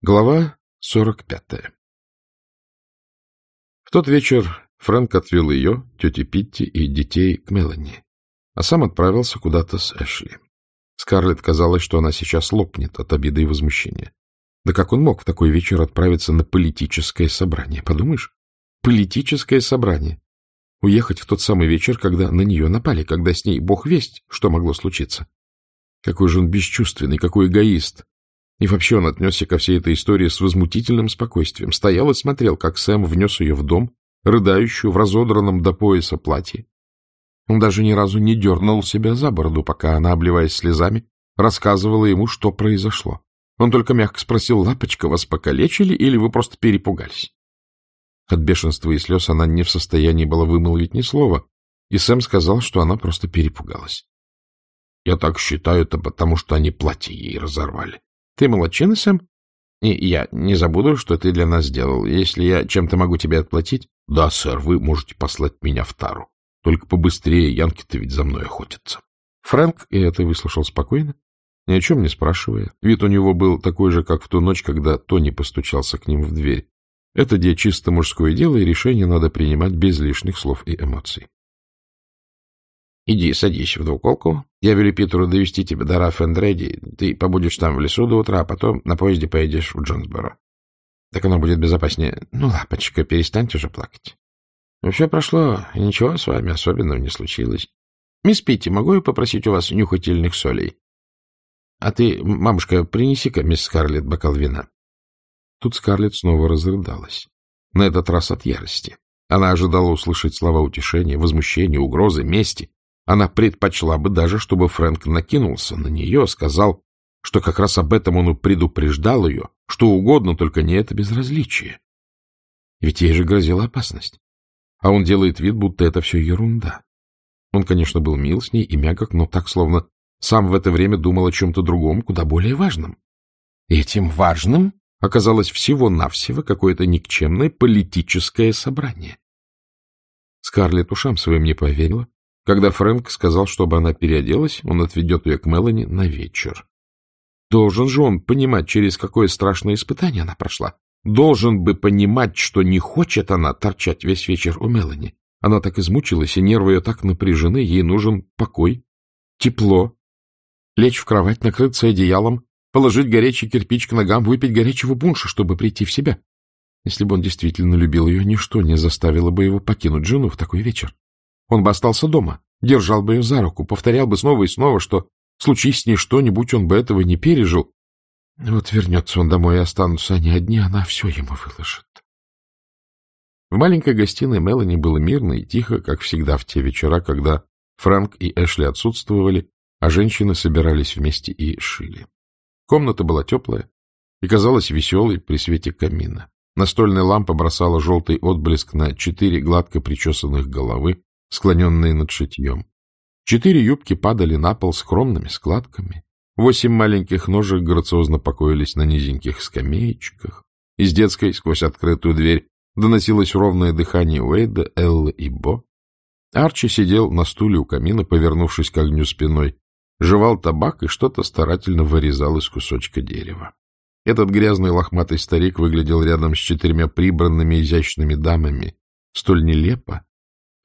Глава 45 В тот вечер Фрэнк отвел ее, тетю Питти и детей к Мелани, а сам отправился куда-то с Эшли. Скарлетт казалось, что она сейчас лопнет от обиды и возмущения. Да как он мог в такой вечер отправиться на политическое собрание? Подумаешь, политическое собрание. Уехать в тот самый вечер, когда на нее напали, когда с ней бог весть, что могло случиться. Какой же он бесчувственный, какой эгоист. И вообще он отнесся ко всей этой истории с возмутительным спокойствием. Стоял и смотрел, как Сэм внес ее в дом, рыдающую в разодранном до пояса платье. Он даже ни разу не дернул себя за бороду, пока она, обливаясь слезами, рассказывала ему, что произошло. Он только мягко спросил, «Лапочка, вас покалечили или вы просто перепугались?» От бешенства и слез она не в состоянии была вымолвить ни слова, и Сэм сказал, что она просто перепугалась. — Я так считаю это потому, что они платье ей разорвали. Ты молодчина, Сэм? И я не забуду, что ты для нас сделал. Если я чем-то могу тебе отплатить... Да, сэр, вы можете послать меня в тару. Только побыстрее, янки-то ведь за мной охотятся. Фрэнк и это выслушал спокойно, ни о чем не спрашивая. Вид у него был такой же, как в ту ночь, когда Тони постучался к ним в дверь. Это где чисто мужское дело, и решение надо принимать без лишних слов и эмоций. Иди, садись в двуколку. Я велю Питеру довести тебя до Раф Редди. Ты побудешь там в лесу до утра, а потом на поезде поедешь в Джонсборо. Так оно будет безопаснее. Ну, лапочка, перестаньте уже плакать. Ну, все прошло, и ничего с вами особенного не случилось. Мисс Питти, могу я попросить у вас нюхательных солей? А ты, мамушка, принеси-ка мисс Скарлетт бокал вина. Тут Скарлетт снова разрыдалась. На этот раз от ярости. Она ожидала услышать слова утешения, возмущения, угрозы, мести. Она предпочла бы даже, чтобы Фрэнк накинулся на нее, сказал, что как раз об этом он и предупреждал ее, что угодно, только не это безразличие. Ведь ей же грозила опасность. А он делает вид, будто это все ерунда. Он, конечно, был мил с ней и мягок, но так, словно сам в это время думал о чем-то другом, куда более важном. Этим важным оказалось всего-навсего какое-то никчемное политическое собрание. Скарлетт ушам своим не поверила, когда Фрэнк сказал, чтобы она переоделась, он отведет ее к Мелани на вечер. Должен же он понимать, через какое страшное испытание она прошла. Должен бы понимать, что не хочет она торчать весь вечер у Мелани. Она так измучилась, и нервы ее так напряжены, ей нужен покой, тепло. Лечь в кровать, накрыться одеялом, положить горячий кирпич к ногам, выпить горячего бунша, чтобы прийти в себя. Если бы он действительно любил ее, ничто не заставило бы его покинуть жену в такой вечер. Он бы остался дома, держал бы ее за руку, повторял бы снова и снова, что, случись с ней что-нибудь, он бы этого не пережил. Вот вернется он домой, и останутся они одни, она все ему выложит. В маленькой гостиной Мелани было мирно и тихо, как всегда в те вечера, когда Фрэнк и Эшли отсутствовали, а женщины собирались вместе и шили. Комната была теплая и казалась веселой при свете камина. Настольная лампа бросала желтый отблеск на четыре гладко причесанных головы, склоненные над шитьем. Четыре юбки падали на пол скромными складками. Восемь маленьких ножек грациозно покоились на низеньких скамеечках. Из детской, сквозь открытую дверь, доносилось ровное дыхание Уэйда, Эллы и Бо. Арчи сидел на стуле у камина, повернувшись к огню спиной, жевал табак и что-то старательно вырезал из кусочка дерева. Этот грязный лохматый старик выглядел рядом с четырьмя прибранными изящными дамами столь нелепо,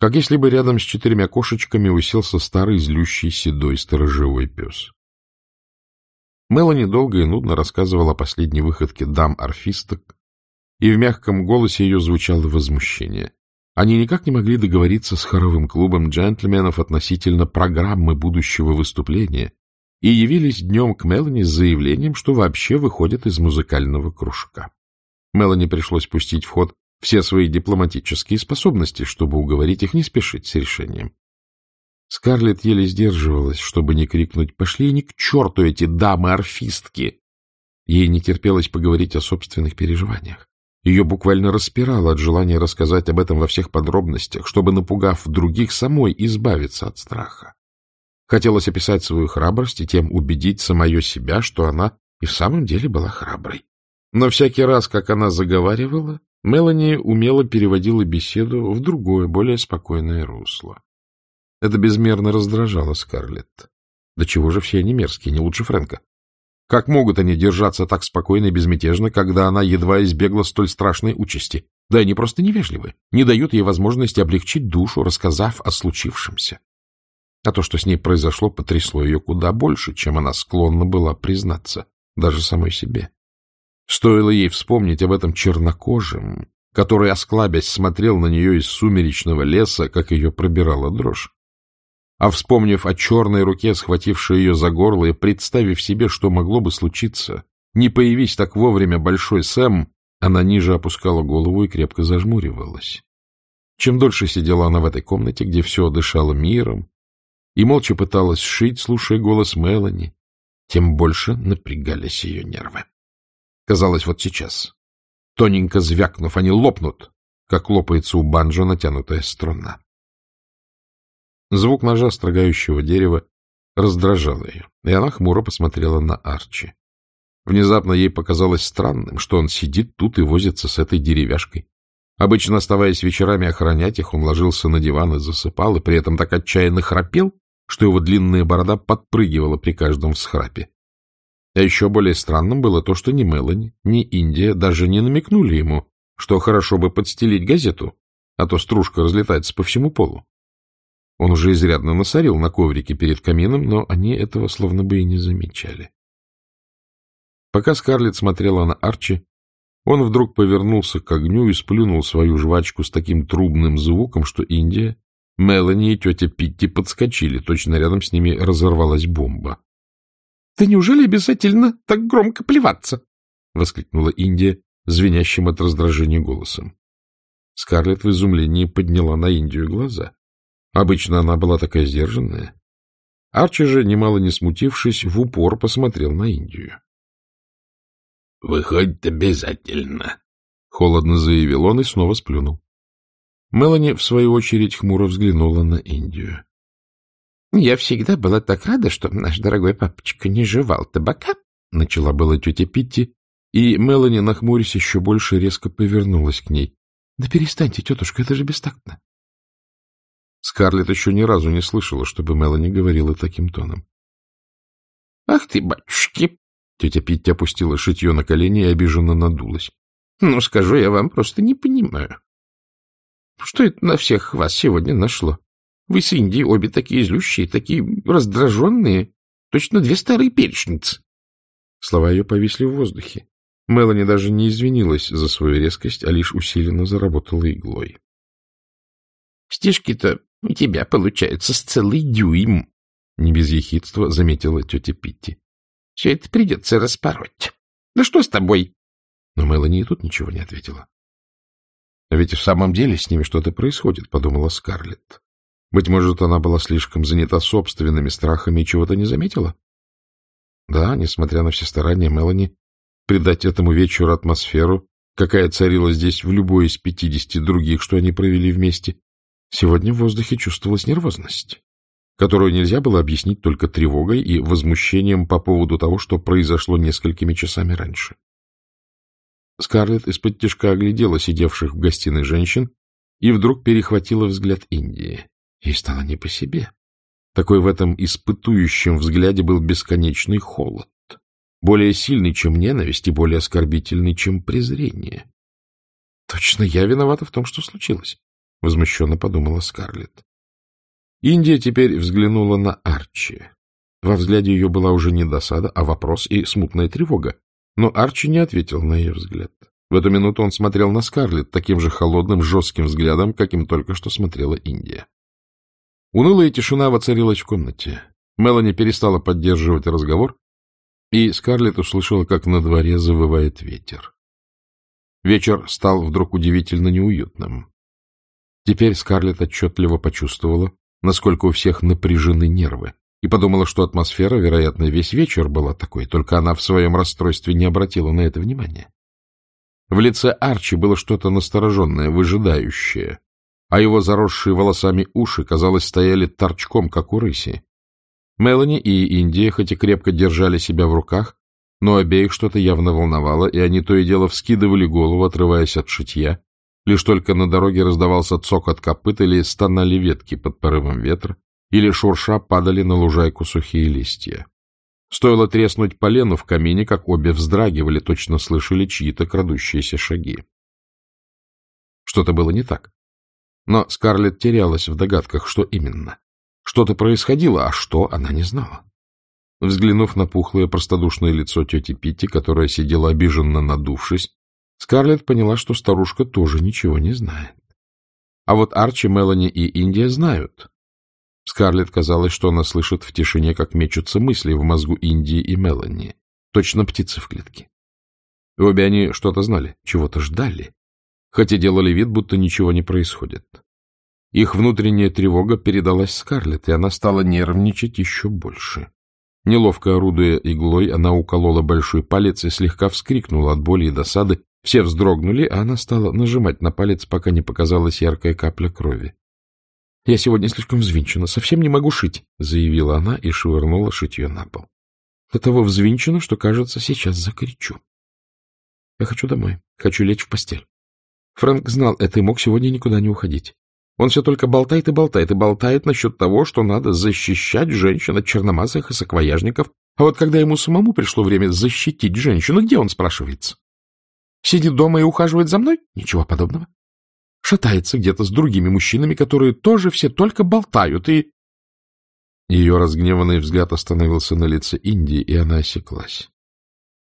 как если бы рядом с четырьмя кошечками уселся старый злющий седой сторожевой пес. Мелани долго и нудно рассказывала о последней выходке дам-орфисток, и в мягком голосе ее звучало возмущение. Они никак не могли договориться с хоровым клубом джентльменов относительно программы будущего выступления и явились днем к Мелани с заявлением, что вообще выходят из музыкального кружка. Мелани пришлось пустить в ход все свои дипломатические способности, чтобы уговорить их не спешить с решением. Скарлетт еле сдерживалась, чтобы не крикнуть «Пошли они к черту, эти дамы-орфистки!» Ей не терпелось поговорить о собственных переживаниях. Ее буквально распирало от желания рассказать об этом во всех подробностях, чтобы, напугав других, самой избавиться от страха. Хотелось описать свою храбрость и тем убедить самое себя, что она и в самом деле была храброй. Но всякий раз, как она заговаривала, Мелани умело переводила беседу в другое, более спокойное русло. Это безмерно раздражало Скарлетт. Да чего же все они мерзкие, не лучше Фрэнка? Как могут они держаться так спокойно и безмятежно, когда она едва избегла столь страшной участи? Да они просто невежливы, не дают ей возможности облегчить душу, рассказав о случившемся. А то, что с ней произошло, потрясло ее куда больше, чем она склонна была признаться, даже самой себе. Стоило ей вспомнить об этом чернокожем, который, осклабясь, смотрел на нее из сумеречного леса, как ее пробирала дрожь. А вспомнив о черной руке, схватившей ее за горло, и представив себе, что могло бы случиться, не появись так вовремя большой Сэм, она ниже опускала голову и крепко зажмуривалась. Чем дольше сидела она в этой комнате, где все дышало миром, и молча пыталась шить, слушая голос Мелани, тем больше напрягались ее нервы. Казалось, вот сейчас, тоненько звякнув, они лопнут, как лопается у банджо натянутая струна. Звук ножа, строгающего дерева, раздражал ее, и она хмуро посмотрела на Арчи. Внезапно ей показалось странным, что он сидит тут и возится с этой деревяшкой. Обычно, оставаясь вечерами охранять их, он ложился на диван и засыпал, и при этом так отчаянно храпел, что его длинная борода подпрыгивала при каждом всхрапе. А еще более странным было то, что ни Мелани, ни Индия даже не намекнули ему, что хорошо бы подстелить газету, а то стружка разлетается по всему полу. Он уже изрядно насорил на коврике перед камином, но они этого словно бы и не замечали. Пока Скарлетт смотрела на Арчи, он вдруг повернулся к огню и сплюнул свою жвачку с таким трубным звуком, что Индия Мелани и тетя Питти подскочили, точно рядом с ними разорвалась бомба. — Да неужели обязательно так громко плеваться? — воскликнула Индия, звенящим от раздражения голосом. Скарлетт в изумлении подняла на Индию глаза. Обычно она была такая сдержанная. Арчи же, немало не смутившись, в упор посмотрел на Индию. — Выходит, обязательно, — холодно заявил он и снова сплюнул. Мелани, в свою очередь, хмуро взглянула на Индию. — Я всегда была так рада, что наш дорогой папочка не жевал табака, — начала была тетя Питти, и Мелани, нахмурясь еще больше, резко повернулась к ней. — Да перестаньте, тетушка, это же бестактно. Скарлетт еще ни разу не слышала, чтобы Мелани говорила таким тоном. — Ах ты, батюшки! Тетя Питти опустила шитье на колени и обиженно надулась. — Ну, скажу я вам, просто не понимаю. Что это на всех вас сегодня нашло? Вы с Индией обе такие злющие, такие раздраженные, точно две старые перечницы. Слова ее повисли в воздухе. Мелани даже не извинилась за свою резкость, а лишь усиленно заработала иглой. — Стишки-то у тебя получаются с целый дюйм, — не без ехидства заметила тетя Питти. — Все это придется распороть. Да что с тобой? Но Мелани и тут ничего не ответила. А ведь в самом деле с ними что-то происходит, — подумала Скарлетт. Быть может, она была слишком занята собственными страхами и чего-то не заметила? Да, несмотря на все старания Мелани придать этому вечеру атмосферу, какая царила здесь в любой из пятидесяти других, что они провели вместе, сегодня в воздухе чувствовалась нервозность, которую нельзя было объяснить только тревогой и возмущением по поводу того, что произошло несколькими часами раньше. Скарлетт из-под тяжка оглядела сидевших в гостиной женщин и вдруг перехватила взгляд Индии. Ей стало не по себе. Такой в этом испытующем взгляде был бесконечный холод, более сильный, чем ненависть, и более оскорбительный, чем презрение. — Точно я виновата в том, что случилось, — возмущенно подумала Скарлетт. Индия теперь взглянула на Арчи. Во взгляде ее была уже не досада, а вопрос и смутная тревога. Но Арчи не ответил на ее взгляд. В эту минуту он смотрел на Скарлетт таким же холодным, жестким взглядом, каким только что смотрела Индия. Унылая тишина воцарилась в комнате. Мелани перестала поддерживать разговор, и Скарлетт услышала, как на дворе завывает ветер. Вечер стал вдруг удивительно неуютным. Теперь Скарлетт отчетливо почувствовала, насколько у всех напряжены нервы и подумала, что атмосфера, вероятно, весь вечер была такой, только она в своем расстройстве не обратила на это внимания. В лице Арчи было что-то настороженное, выжидающее, а его заросшие волосами уши, казалось, стояли торчком, как у рыси. Мелани и Индия хоть и крепко держали себя в руках, но обеих что-то явно волновало, и они то и дело вскидывали голову, отрываясь от шитья. Лишь только на дороге раздавался цокот копыт или стонали ветки под порывом ветра, или шурша падали на лужайку сухие листья. Стоило треснуть полену в камине, как обе вздрагивали, точно слышали чьи-то крадущиеся шаги. Что-то было не так. Но Скарлетт терялась в догадках, что именно. Что-то происходило, а что она не знала. Взглянув на пухлое простодушное лицо тети Питти, которая сидела обиженно надувшись, Скарлетт поняла, что старушка тоже ничего не знает. А вот Арчи, Мелани и Индия знают. Скарлетт казалось, что она слышит в тишине, как мечутся мысли в мозгу Индии и Мелани. Точно птицы в клетке. обе они что-то знали, чего-то ждали, хотя делали вид, будто ничего не происходит. Их внутренняя тревога передалась Скарлетт, и она стала нервничать еще больше. Неловко орудуя иглой, она уколола большой палец и слегка вскрикнула от боли и досады, все вздрогнули, а она стала нажимать на палец, пока не показалась яркая капля крови. — Я сегодня слишком взвинчена, совсем не могу шить, — заявила она и швырнула шитье на пол. До того взвинчена, что, кажется, сейчас закричу. Я хочу домой, хочу лечь в постель. Фрэнк знал это и мог сегодня никуда не уходить. Он все только болтает и болтает, и болтает насчет того, что надо защищать женщин от черномазых и саквояжников. А вот когда ему самому пришло время защитить женщину, где он спрашивается? Сидит дома и ухаживает за мной? Ничего подобного. Шатается где-то с другими мужчинами, которые тоже все только болтают, и... Ее разгневанный взгляд остановился на лице Индии, и она осеклась.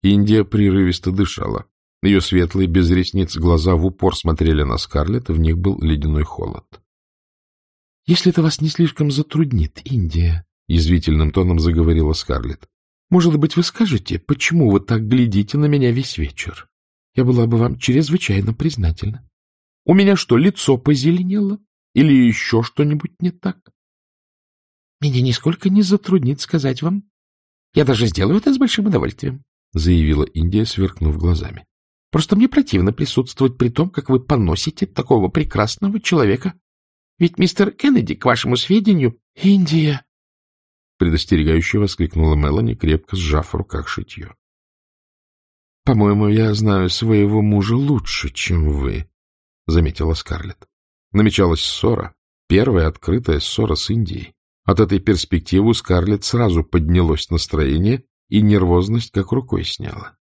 Индия прерывисто дышала. Ее светлые, без ресниц глаза в упор смотрели на Скарлетт, и в них был ледяной холод. — Если это вас не слишком затруднит, Индия, — язвительным тоном заговорила Скарлетт, — может быть, вы скажете, почему вы так глядите на меня весь вечер? Я была бы вам чрезвычайно признательна. У меня что, лицо позеленело? Или еще что-нибудь не так? Меня нисколько не затруднит сказать вам. Я даже сделаю это с большим удовольствием, — заявила Индия, сверкнув глазами. Просто мне противно присутствовать при том, как вы поносите такого прекрасного человека. Ведь мистер Кеннеди, к вашему сведению, Индия... Предостерегающе воскликнула Мелани, крепко сжав в руках шитье. — По-моему, я знаю своего мужа лучше, чем вы, — заметила Скарлетт. Намечалась ссора, первая открытая ссора с Индией. От этой перспективы Скарлетт сразу поднялось настроение, и нервозность как рукой сняла.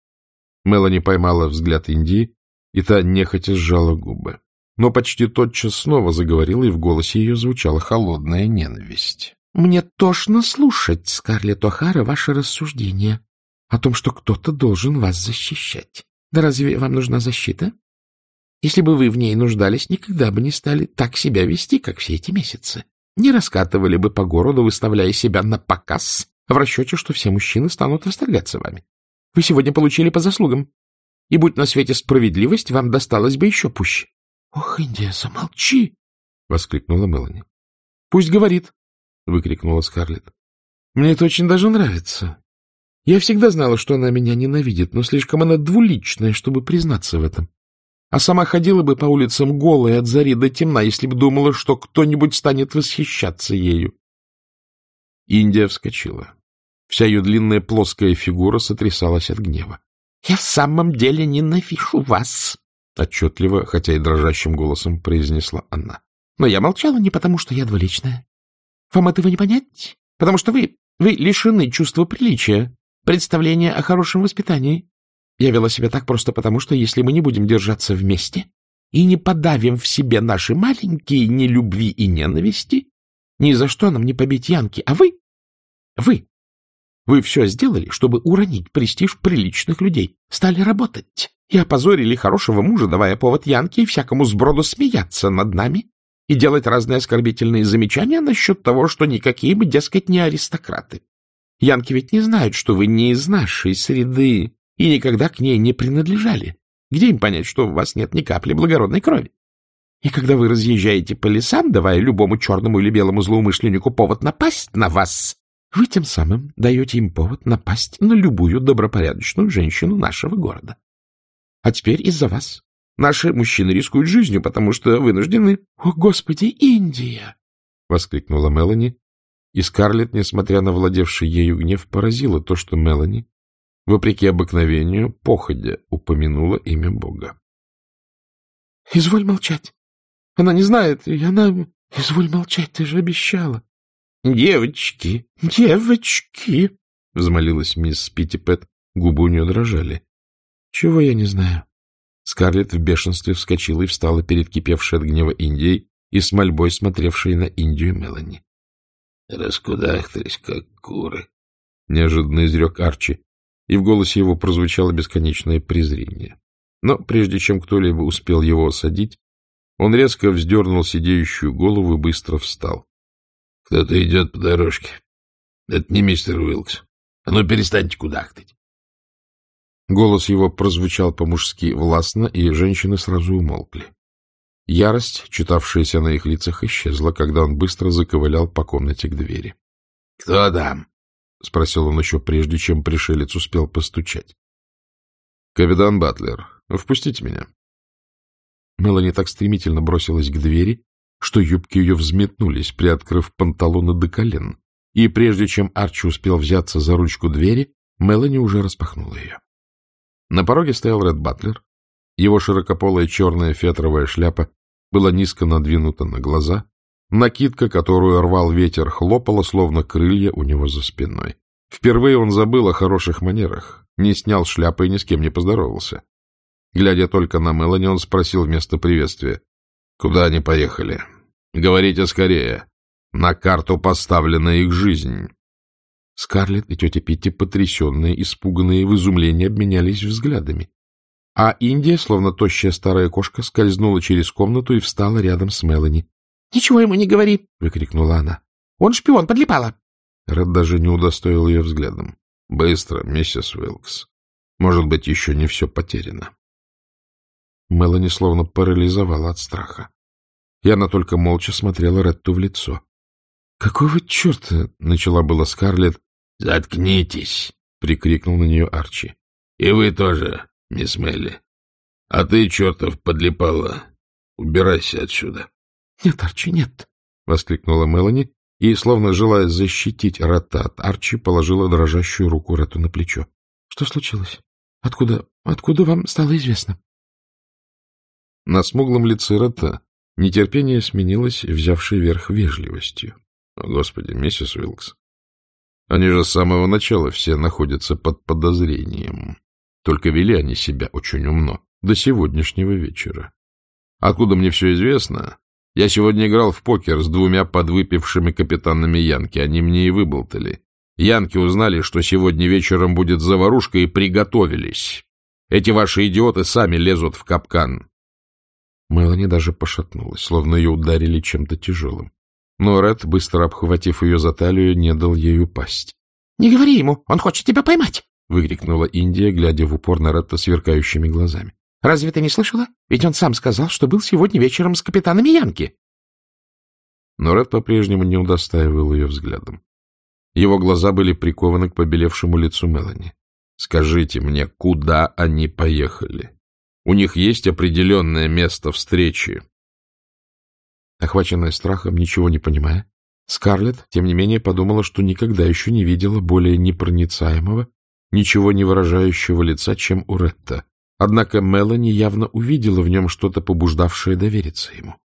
Мелани поймала взгляд Индии, и та нехотя сжала губы. Но почти тотчас снова заговорила, и в голосе ее звучала холодная ненависть. — Мне тошно слушать, Скарлетт О'Хара, ваши рассуждения о том, что кто-то должен вас защищать. Да разве вам нужна защита? Если бы вы в ней нуждались, никогда бы не стали так себя вести, как все эти месяцы. Не раскатывали бы по городу, выставляя себя на показ, в расчете, что все мужчины станут восторгаться вами. Вы сегодня получили по заслугам. И будь на свете справедливость, вам досталось бы еще пуще. — Ох, Индия, замолчи! — воскликнула Мелани. — Пусть говорит! — выкрикнула Скарлетт. — Мне это очень даже нравится. Я всегда знала, что она меня ненавидит, но слишком она двуличная, чтобы признаться в этом. А сама ходила бы по улицам голая от зари до темна, если бы думала, что кто-нибудь станет восхищаться ею. Индия вскочила. Вся ее длинная плоская фигура сотрясалась от гнева. — Я в самом деле ненавижу вас! — отчетливо, хотя и дрожащим голосом произнесла она. — Но я молчала не потому, что я двуличная. Вам этого не понять? Потому что вы, вы лишены чувства приличия представление о хорошем воспитании. Я вела себя так просто потому, что если мы не будем держаться вместе и не подавим в себе наши маленькие нелюбви и ненависти, ни за что нам не побить Янки. А вы? Вы? Вы все сделали, чтобы уронить престиж приличных людей. Стали работать и опозорили хорошего мужа, давая повод Янке и всякому сброду смеяться над нами и делать разные оскорбительные замечания насчет того, что никакие мы, дескать, не аристократы. Янки ведь не знают, что вы не из нашей среды и никогда к ней не принадлежали. Где им понять, что у вас нет ни капли благородной крови? И когда вы разъезжаете по лесам, давая любому черному или белому злоумышленнику повод напасть на вас, вы тем самым даете им повод напасть на любую добропорядочную женщину нашего города. А теперь из-за вас наши мужчины рискуют жизнью, потому что вынуждены... — О, Господи, Индия! — воскликнула Мелани, и Скарлетт, несмотря на владевший ею гнев, поразила то, что Мелани, вопреки обыкновению, походя упомянула имя Бога. — Изволь молчать. Она не знает, и она... Изволь молчать, ты же обещала. — Девочки, девочки! — взмолилась мисс Питтипет, губы у нее дрожали. — Чего я не знаю? Скарлетт в бешенстве вскочила и встала перед кипевшей от гнева Индией и с мольбой смотревшей на Индию Мелани. — Раскудахтались, как куры, — неожиданно изрек Арчи, и в голосе его прозвучало бесконечное презрение. Но прежде чем кто-либо успел его осадить, он резко вздернул сидеющую голову и быстро встал. — Кто-то идет по дорожке. Это не мистер Уилкс. А ну, перестаньте кудахтать. Голос его прозвучал по-мужски властно, и женщины сразу умолкли. Ярость, читавшаяся на их лицах, исчезла, когда он быстро заковылял по комнате к двери. — Кто там? — спросил он еще прежде, чем пришелец успел постучать. — Капитан Батлер, впустите меня. Мелани так стремительно бросилась к двери, что юбки ее взметнулись, приоткрыв панталоны до колен, и прежде чем Арчи успел взяться за ручку двери, Мелани уже распахнула ее. На пороге стоял Ред Батлер. Его широкополая черная фетровая шляпа была низко надвинута на глаза. Накидка, которую рвал ветер, хлопала, словно крылья у него за спиной. Впервые он забыл о хороших манерах, не снял шляпы и ни с кем не поздоровался. Глядя только на Мелани, он спросил вместо приветствия. — Куда они поехали? — Говорите скорее. На карту поставлена их жизнь. Скарлетт и тетя Питти, потрясенные, испуганные, в изумлении обменялись взглядами. А Индия, словно тощая старая кошка, скользнула через комнату и встала рядом с Мелани. — Ничего ему не говори! — выкрикнула она. — Он шпион, подлипала! Ред даже не удостоил ее взглядом. — Быстро, миссис Уилкс. Может быть, еще не все потеряно. Мелани словно парализовала от страха. И она только молча смотрела Ретту в лицо. — Какого черта? — начала была Скарлетт, — Заткнитесь! — прикрикнул на нее Арчи. — И вы тоже, мисс Мелли. А ты, чертов, подлипала. Убирайся отсюда. — Нет, Арчи, нет! — воскликнула Мелани и, словно желая защитить Ретта от Арчи, положила дрожащую руку Ретту на плечо. — Что случилось? Откуда, откуда вам стало известно? На смуглом лице Ретта нетерпение сменилось, взявшей верх вежливостью. — Господи, миссис Уилкс, они же с самого начала все находятся под подозрением. Только вели они себя очень умно, до сегодняшнего вечера. Откуда мне все известно? Я сегодня играл в покер с двумя подвыпившими капитанами Янки, они мне и выболтали. Янки узнали, что сегодня вечером будет заварушка, и приготовились. Эти ваши идиоты сами лезут в капкан. Мелани даже пошатнулась, словно ее ударили чем-то тяжелым. Но Ред, быстро обхватив ее за талию, не дал ей упасть. — Не говори ему, он хочет тебя поймать! — выкрикнула Индия, глядя в упор на Ретта сверкающими глазами. — Разве ты не слышала? Ведь он сам сказал, что был сегодня вечером с капитанами Янки. Но Ред по-прежнему не удостаивал ее взглядом. Его глаза были прикованы к побелевшему лицу Мелани. — Скажите мне, куда они поехали? У них есть определенное место встречи. Охваченная страхом, ничего не понимая, Скарлетт, тем не менее, подумала, что никогда еще не видела более непроницаемого, ничего не выражающего лица, чем у Ретта. Однако Мелани явно увидела в нем что-то, побуждавшее довериться ему.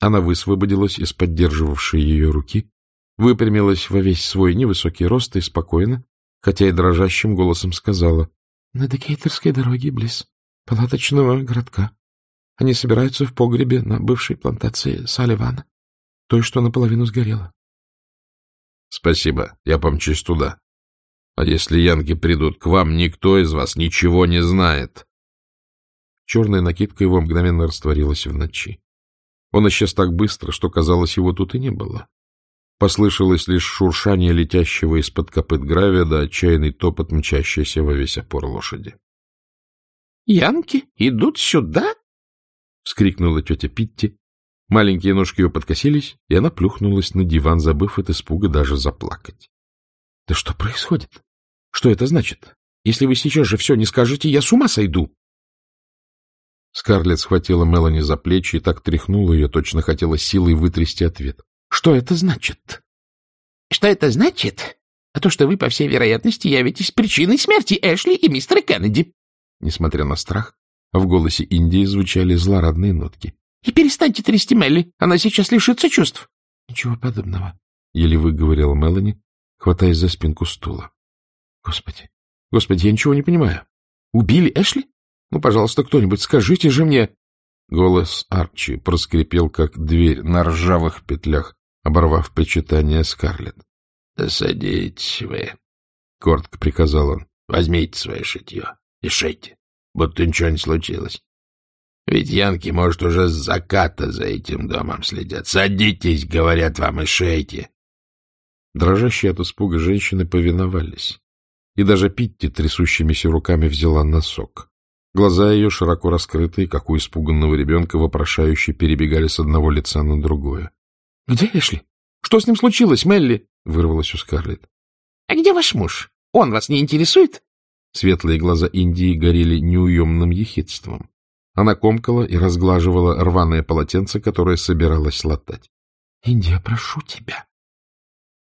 Она высвободилась из поддерживавшей ее руки, выпрямилась во весь свой невысокий рост и спокойно, хотя и дрожащим голосом сказала, — На Декейтерской дороге, близ палаточного городка. Они собираются в погребе на бывшей плантации Салливана, той, что наполовину сгорела. — Спасибо, я помчусь туда. А если янки придут к вам, никто из вас ничего не знает. Черная накидка его мгновенно растворилась в ночи. Он исчез так быстро, что, казалось, его тут и не было. Послышалось лишь шуршание летящего из-под копыт гравия да отчаянный топот, мчащийся во весь опор лошади. — Янки идут сюда? вскрикнула тетя Питти. Маленькие ножки ее подкосились, и она плюхнулась на диван, забыв от испуга даже заплакать. — Да что происходит? Что это значит? Если вы сейчас же все не скажете, я с ума сойду. Скарлетт схватила Мелани за плечи и так тряхнула ее, точно хотела силой вытрясти ответ. — Что это значит? — Что это значит? А то, что вы, по всей вероятности, явитесь причиной смерти Эшли и мистера Кеннеди. Несмотря на страх, в голосе Индии звучали злорадные нотки. — И перестаньте трясти Мелли, она сейчас лишится чувств. — Ничего подобного, — еле выговорила Мелани, хватаясь за спинку стула. Господи, господи, я ничего не понимаю. Убили Эшли? Ну, пожалуйста, кто-нибудь, скажите же мне. Голос Арчи проскрипел, как дверь на ржавых петлях, оборвав причитание Скарлетт. — Да садитесь вы, — коротко приказал он. — Возьмите свое шитье и шейте, будто ничего не случилось. Ведь янки, может, уже с заката за этим домом следят. Садитесь, говорят вам, и шейте. Дрожащие от испуга женщины повиновались. И даже Питти трясущимися руками взяла носок. Глаза ее, широко раскрытые, как у испуганного ребенка, вопрошающе перебегали с одного лица на другое. — Где Эшли? Что с ним случилось, Мелли? — вырвалась у Скарлетт. — А где ваш муж? Он вас не интересует? Светлые глаза Индии горели неуемным ехидством. Она комкала и разглаживала рваное полотенце, которое собиралась латать. — Индия, прошу тебя.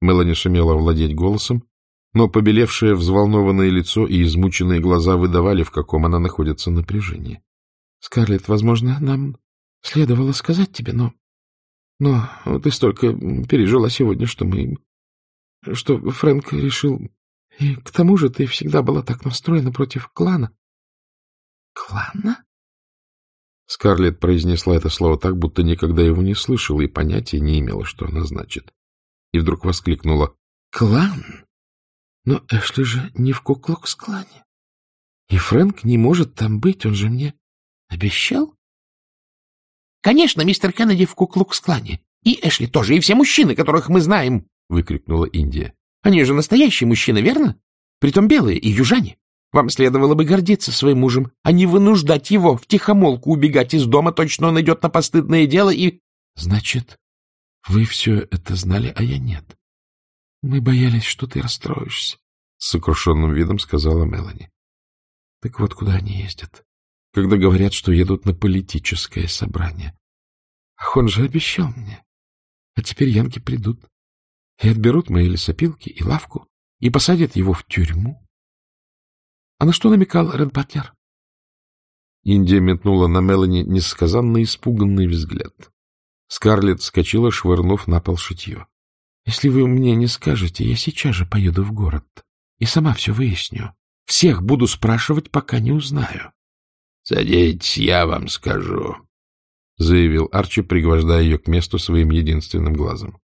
Мелани сумела овладеть голосом, но побелевшее взволнованное лицо и измученные глаза выдавали, в каком она находится напряжении. — Скарлетт, возможно, нам следовало сказать тебе, но... Но ты столько пережила сегодня, что мы... что Фрэнк решил... И к тому же ты всегда была так настроена против клана. — Клана? Скарлетт произнесла это слово так, будто никогда его не слышала и понятия не имела, что оно значит. И вдруг воскликнула. — Клан? Но Эшли же не в Куклукс-клане. И Фрэнк не может там быть, он же мне обещал. — Конечно, мистер Кеннеди в Куклукс-клане. И Эшли тоже, и все мужчины, которых мы знаем, — выкрикнула Индия. — Они же настоящие мужчины, верно? Притом белые и южане. Вам следовало бы гордиться своим мужем, а не вынуждать его в тихомолку убегать из дома, точно он идет на постыдное дело и... — Значит, вы все это знали, а я нет. Мы боялись, что ты расстроишься, — с сокрушенным видом сказала Мелани. — Так вот, куда они ездят, когда говорят, что едут на политическое собрание. Ах, он же обещал мне. А теперь янки придут и отберут мои лесопилки и лавку и посадят его в тюрьму. А на что намекал Ред Батлер? Индия метнула на Мелани несказанно испуганный взгляд. Скарлетт скочила, швырнув на пол шитье. — Если вы мне не скажете, я сейчас же поеду в город и сама все выясню. Всех буду спрашивать, пока не узнаю. — Садитесь, я вам скажу, — заявил Арчи, пригвождая ее к месту своим единственным глазом. —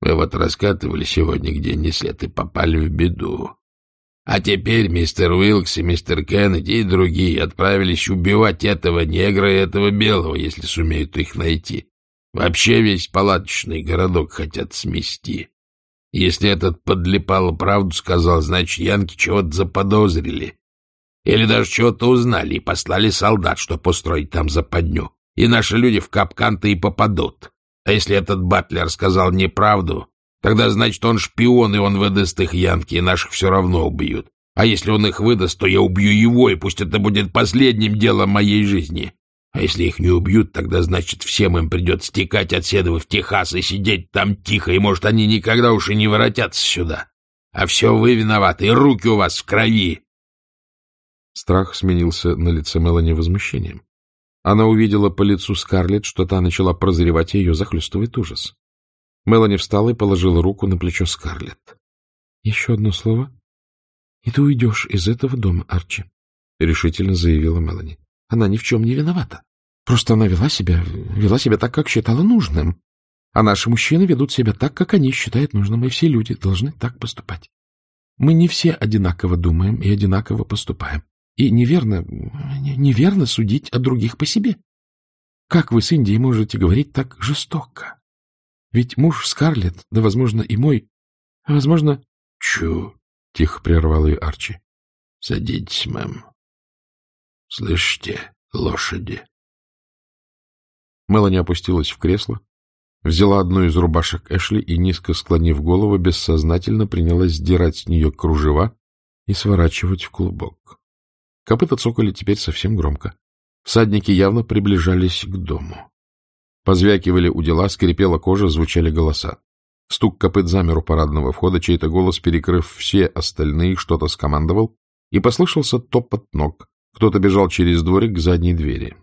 Мы вот раскатывали сегодня где ни след и попали в беду. А теперь мистер Уилкс и мистер Кеннеди и другие отправились убивать этого негра и этого белого, если сумеют их найти. Вообще весь палаточный городок хотят смести. Если этот подлипало правду сказал, значит, янки чего-то заподозрили. Или даже чего-то узнали и послали солдат, чтобы устроить там западню. И наши люди в капкан-то и попадут. А если этот батлер сказал неправду, Тогда, значит, он шпион, и он выдаст их Янки, и наших все равно убьют. А если он их выдаст, то я убью его, и пусть это будет последним делом моей жизни. А если их не убьют, тогда, значит, всем им придется стекать от Седова в Техас и сидеть там тихо, и, может, они никогда уж и не воротятся сюда. А все вы виноваты, и руки у вас в крови. Страх сменился на лице Мелани возмущением. Она увидела по лицу Скарлетт, что та начала прозревать, и ее захлестывает ужас. Мелани встала и положила руку на плечо Скарлетт. — Еще одно слово, и ты уйдешь из этого дома, Арчи, — решительно заявила Мелани. — Она ни в чем не виновата. Просто она вела себя, вела себя так, как считала нужным. А наши мужчины ведут себя так, как они считают нужным, и все люди должны так поступать. Мы не все одинаково думаем и одинаково поступаем. И неверно, неверно судить о других по себе. Как вы с Индией можете говорить так жестоко? Ведь муж Скарлетт, да, возможно, и мой, возможно... — Чу! — тихо прервал ее Арчи. — Садитесь, мэм. — Слышите, лошади? Мелани опустилась в кресло, взяла одну из рубашек Эшли и, низко склонив голову, бессознательно принялась сдирать с нее кружева и сворачивать в клубок. Копыта цокали теперь совсем громко. Всадники явно приближались к дому. Позвякивали у дела, скрипела кожа, звучали голоса. Стук копыт замер у парадного входа, чей-то голос, перекрыв все остальные, что-то скомандовал, и послышался топот ног. Кто-то бежал через дворик к задней двери.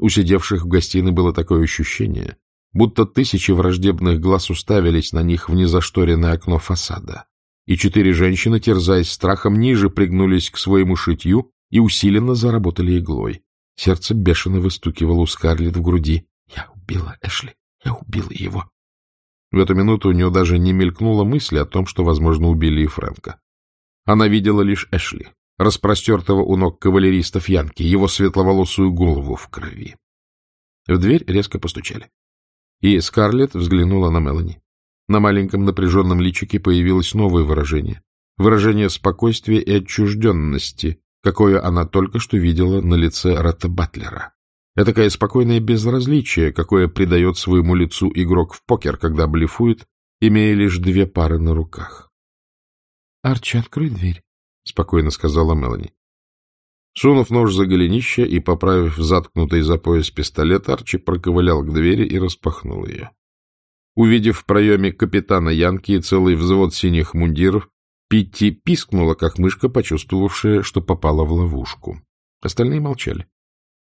У сидевших в гостиной было такое ощущение, будто тысячи враждебных глаз уставились на них в незашторенное окно фасада. и четыре женщины, терзаясь страхом, ниже пригнулись к своему шитью и усиленно заработали иглой. Сердце бешено выстукивало у Скарлетт в груди. «Я убила Эшли! Я убила его!» В эту минуту у нее даже не мелькнула мысль о том, что, возможно, убили и Фрэнка. Она видела лишь Эшли, распростертого у ног кавалеристов Янки, его светловолосую голову в крови. В дверь резко постучали. И Скарлетт взглянула на Мелани. На маленьком напряженном личике появилось новое выражение. Выражение спокойствия и отчужденности, какое она только что видела на лице Ретта Батлера. Этакое спокойное безразличие, какое придает своему лицу игрок в покер, когда блефует, имея лишь две пары на руках. — Арчи, открой дверь, — спокойно сказала Мелани. Сунув нож за голенище и поправив заткнутый за пояс пистолет, Арчи проковылял к двери и распахнул ее. Увидев в проеме капитана Янки и целый взвод синих мундиров, Питти пискнула, как мышка, почувствовавшая, что попала в ловушку. Остальные молчали.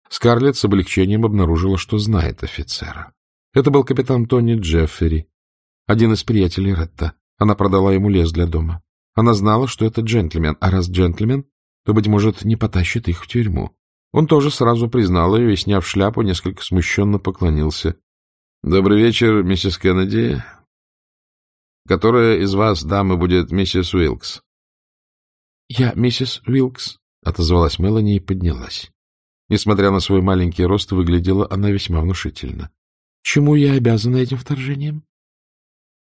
Скарлетт с облегчением обнаружила, что знает офицера. Это был капитан Тони Джеффери, один из приятелей Ретта. Она продала ему лес для дома. Она знала, что это джентльмен, а раз джентльмен, то, быть может, не потащит их в тюрьму. Он тоже сразу признал ее и, сняв шляпу, несколько смущенно поклонился. — Добрый вечер, миссис Кеннеди. Которая из вас, дамы, будет миссис Уилкс? — Я миссис Уилкс, — отозвалась Мелани и поднялась. Несмотря на свой маленький рост, выглядела она весьма внушительно. — Чему я обязана этим вторжением?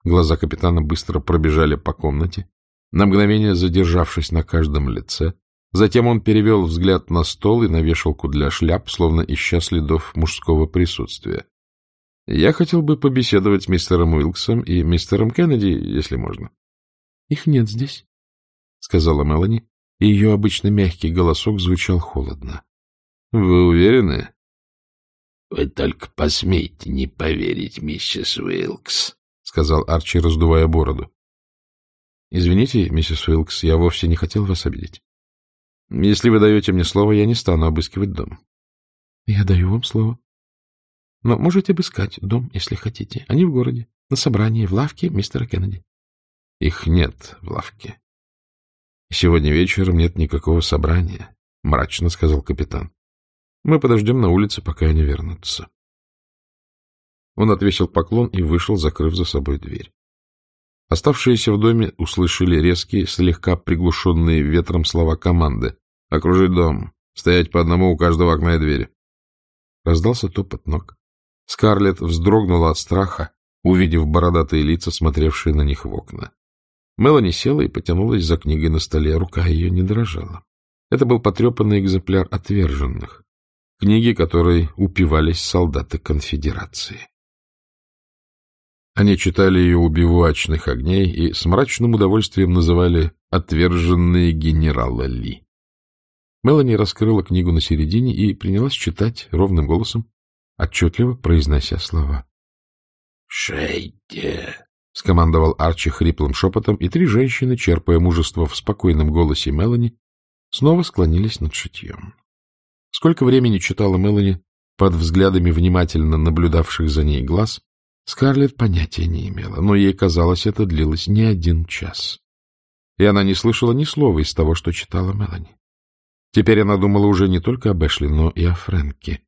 Глаза капитана быстро пробежали по комнате, на мгновение задержавшись на каждом лице. Затем он перевел взгляд на стол и на вешалку для шляп, словно ища следов мужского присутствия. — Я хотел бы побеседовать с мистером Уилксом и мистером Кеннеди, если можно. — Их нет здесь, — сказала Мелани, и ее обычно мягкий голосок звучал холодно. Вы уверены? — Вы только посмейте не поверить, миссис Уилкс, — сказал Арчи, раздувая бороду. — Извините, миссис Уилкс, я вовсе не хотел вас обидеть. Если вы даете мне слово, я не стану обыскивать дом. — Я даю вам слово. Но можете обыскать дом, если хотите. Они в городе, на собрании, в лавке мистера Кеннеди. — Их нет в лавке. — Сегодня вечером нет никакого собрания, — мрачно сказал капитан. Мы подождем на улице, пока они вернутся. Он отвесил поклон и вышел, закрыв за собой дверь. Оставшиеся в доме услышали резкие, слегка приглушенные ветром слова команды. «Окружить дом! Стоять по одному у каждого окна и двери!» Раздался топот ног. Скарлетт вздрогнула от страха, увидев бородатые лица, смотревшие на них в окна. Мелани села и потянулась за книгой на столе, рука ее не дрожала. Это был потрепанный экземпляр отверженных книги которой упивались солдаты конфедерации. Они читали ее у бивуачных огней и с мрачным удовольствием называли «Отверженные генерала Ли». Мелани раскрыла книгу на середине и принялась читать ровным голосом, отчетливо произнося слова. «Шейте!» — скомандовал Арчи хриплым шепотом, и три женщины, черпая мужество в спокойном голосе Мелани, снова склонились над шитьем. Сколько времени читала Мелани под взглядами внимательно наблюдавших за ней глаз, Скарлетт понятия не имела, но ей казалось, это длилось не один час. И она не слышала ни слова из того, что читала Мелани. Теперь она думала уже не только об Эшли, но и о Фрэнке.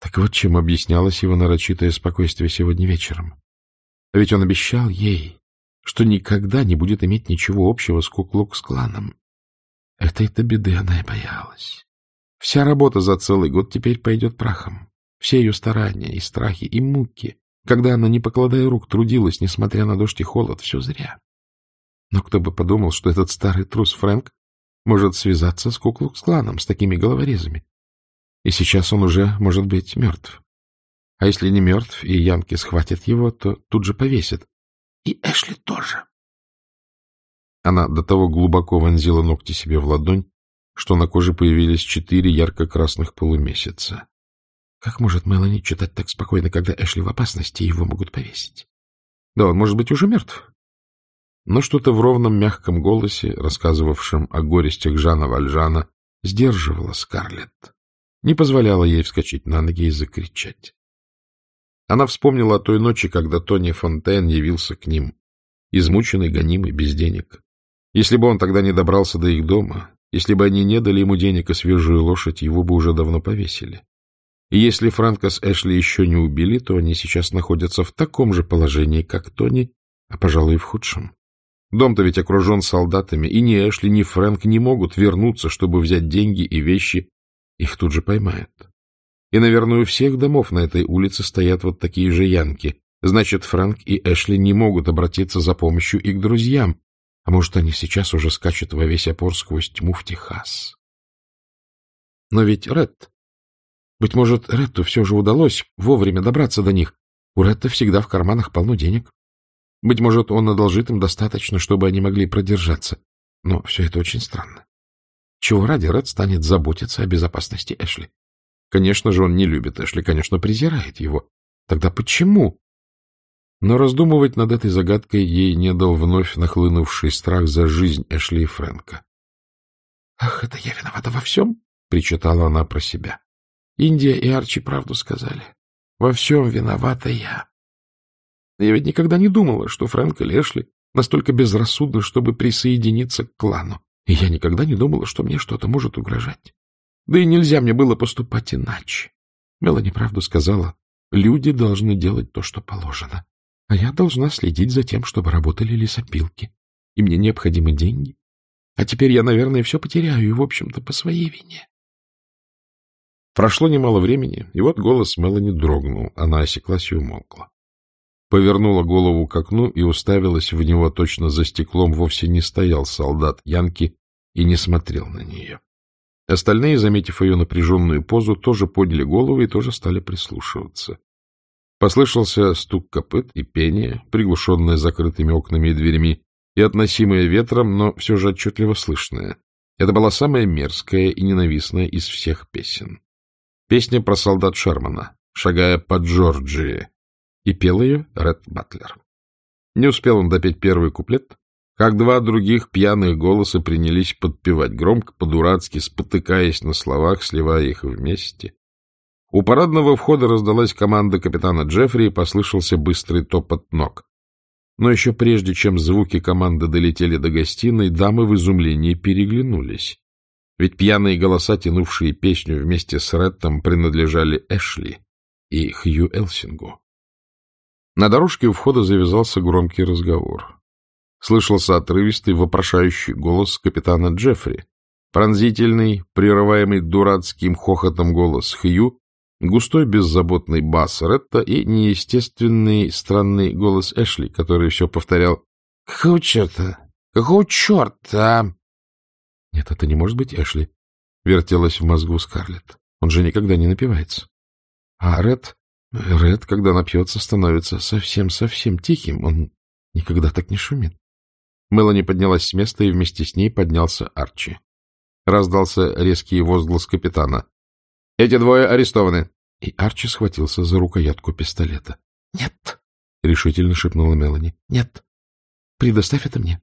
Так вот чем объяснялось его нарочитое спокойствие сегодня вечером. А ведь он обещал ей, что никогда не будет иметь ничего общего с Куклукс-кланом. Этой-то беды она и боялась. Вся работа за целый год теперь пойдет прахом. Все ее старания и страхи, и муки, когда она, не покладая рук, трудилась, несмотря на дождь и холод, все зря. Но кто бы подумал, что этот старый трус Фрэнк может связаться с Куклукс-кланом, с такими головорезами. И сейчас он уже, может быть, мертв. А если не мертв, и янки схватят его, то тут же повесят. И Эшли тоже. Она до того глубоко вонзила ногти себе в ладонь, что на коже появились четыре ярко-красных полумесяца. Как может Мелани читать так спокойно, когда Эшли в опасности, и его могут повесить? Да, он может быть уже мертв. Но что-то в ровном мягком голосе, рассказывавшем о горестях Жана Вальжана, сдерживало Скарлетт, не позволяло ей вскочить на ноги и закричать. Она вспомнила о той ночи, когда Тони Фонтен явился к ним, измученный, гонимый, без денег. Если бы он тогда не добрался до их дома, если бы они не дали ему денег и свежую лошадь, его бы уже давно повесили. И если Франка с Эшли еще не убили, то они сейчас находятся в таком же положении, как Тони, а, пожалуй, в худшем. Дом-то ведь окружен солдатами, и ни Эшли, ни Фрэнк не могут вернуться, чтобы взять деньги и вещи. Их тут же поймают. И, наверное, у всех домов на этой улице стоят вот такие же янки. Значит, Фрэнк и Эшли не могут обратиться за помощью и к друзьям. А может, они сейчас уже скачут во весь опор сквозь тьму в Техас. Но ведь Ред... Быть может, Ретту все же удалось вовремя добраться до них. У Ретта всегда в карманах полно денег. Быть может, он одолжит им достаточно, чтобы они могли продержаться. Но все это очень странно. Чего ради Ред станет заботиться о безопасности Эшли? Конечно же, он не любит Эшли, конечно, презирает его. Тогда почему? Но раздумывать над этой загадкой ей не дал вновь нахлынувший страх за жизнь Эшли и Фрэнка. — Ах, это я виновата во всем? — причитала она про себя. Индия и Арчи правду сказали. Во всем виновата я. Я ведь никогда не думала, что Фрэнк или Эшли настолько безрассудны, чтобы присоединиться к клану. И я никогда не думала, что мне что-то может угрожать. Да и нельзя мне было поступать иначе. Мелани правду сказала. Люди должны делать то, что положено. А я должна следить за тем, чтобы работали лесопилки. И мне необходимы деньги. А теперь я, наверное, все потеряю, и, в общем-то, по своей вине. Прошло немало времени, и вот голос Мелани дрогнул. Она осеклась и умолкла. Повернула голову к окну и уставилась в него точно за стеклом. Вовсе не стоял солдат Янки и не смотрел на нее. Остальные, заметив ее напряженную позу, тоже подняли головы и тоже стали прислушиваться. Послышался стук копыт и пение, приглушенное закрытыми окнами и дверями, и относимое ветром, но все же отчетливо слышное. Это была самая мерзкая и ненавистная из всех песен. Песня про солдат Шермана, шагая по Джорджии, и пел ее Ред Батлер. Не успел он допеть первый куплет, как два других пьяных голоса принялись подпевать громко, по-дурацки, спотыкаясь на словах, сливая их вместе. У парадного входа раздалась команда капитана Джеффри и послышался быстрый топот ног. Но еще прежде, чем звуки команды долетели до гостиной, дамы в изумлении переглянулись. Ведь пьяные голоса, тянувшие песню вместе с Реттом, принадлежали Эшли и Хью Элсингу. На дорожке у входа завязался громкий разговор. Слышался отрывистый, вопрошающий голос капитана Джеффри, пронзительный, прерываемый дурацким хохотом голос Хью, густой беззаботный бас Ретта и неестественный странный голос Эшли, который все повторял «Какого черта? Какого черта?» «Нет, это не может быть Эшли», — вертелась в мозгу Скарлетт. «Он же никогда не напивается». А Ред... Ред, когда напьется, становится совсем-совсем тихим. Он никогда так не шумит. Мелани поднялась с места, и вместе с ней поднялся Арчи. Раздался резкий возглас капитана. — Эти двое арестованы. И Арчи схватился за рукоятку пистолета. — Нет, — решительно шепнула Мелани. — Нет. Предоставь это мне.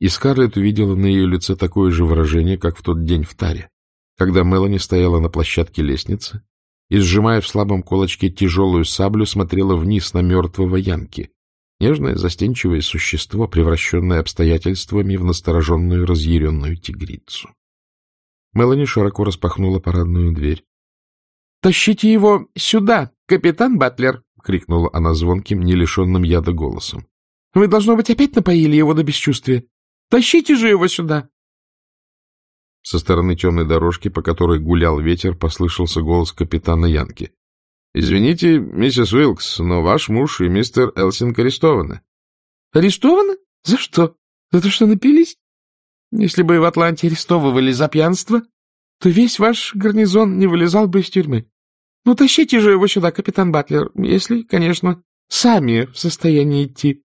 И Скарлетт увидела на ее лице такое же выражение, как в тот день в таре, когда Мелани стояла на площадке лестницы и, сжимая в слабом кулачке тяжелую саблю, смотрела вниз на мертвого Янки, Нежное, застенчивое существо, превращенное обстоятельствами в настороженную, разъяренную тигрицу. Мелани широко распахнула парадную дверь. — Тащите его сюда, капитан Батлер! — крикнула она звонким, не лишенным яда голосом. — Вы, должно быть, опять напоили его до бесчувствия. Тащите же его сюда! Со стороны темной дорожки, по которой гулял ветер, послышался голос капитана Янки. — Извините, миссис Уилкс, но ваш муж и мистер Элсинг арестованы. — Арестованы? За что? За то, что напились? Если бы в Атланте арестовывали за пьянство, то весь ваш гарнизон не вылезал бы из тюрьмы. Ну, тащите же его сюда, капитан Батлер, если, конечно, сами в состоянии идти.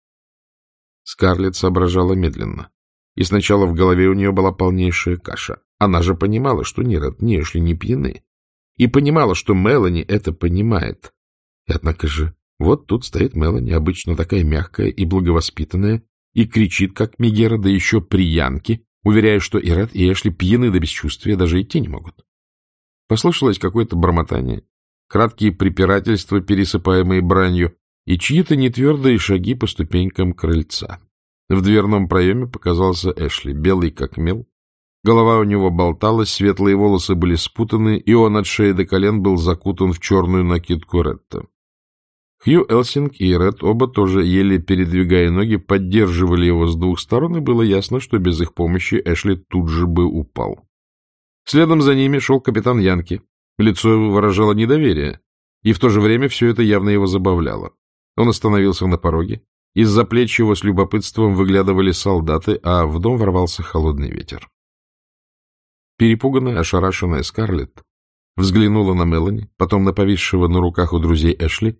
Скарлетт соображала медленно, и сначала в голове у нее была полнейшая каша. Она же понимала, что ни Ред, ни не пьяны и понимала, что Мелани это понимает. И однако же, вот тут стоит Мелани, обычно такая мягкая и благовоспитанная, и кричит, как Мегера, да еще приянки, уверяя, что и Ред, и Эшли пьяны до бесчувствия, даже идти не могут. Послышалось какое-то бормотание, краткие препирательства, пересыпаемые бранью, и чьи-то нетвердые шаги по ступенькам крыльца. В дверном проеме показался Эшли, белый как мел. Голова у него болталась, светлые волосы были спутаны, и он от шеи до колен был закутан в черную накидку Ретта. Хью Элсинг и Ред оба тоже, еле передвигая ноги, поддерживали его с двух сторон, и было ясно, что без их помощи Эшли тут же бы упал. Следом за ними шел капитан Янки. Лицо выражало недоверие, и в то же время все это явно его забавляло. Он остановился на пороге. Из-за плеч его с любопытством выглядывали солдаты, а в дом ворвался холодный ветер. Перепуганная, ошарашенная Скарлетт взглянула на Мелани, потом на повисшего на руках у друзей Эшли,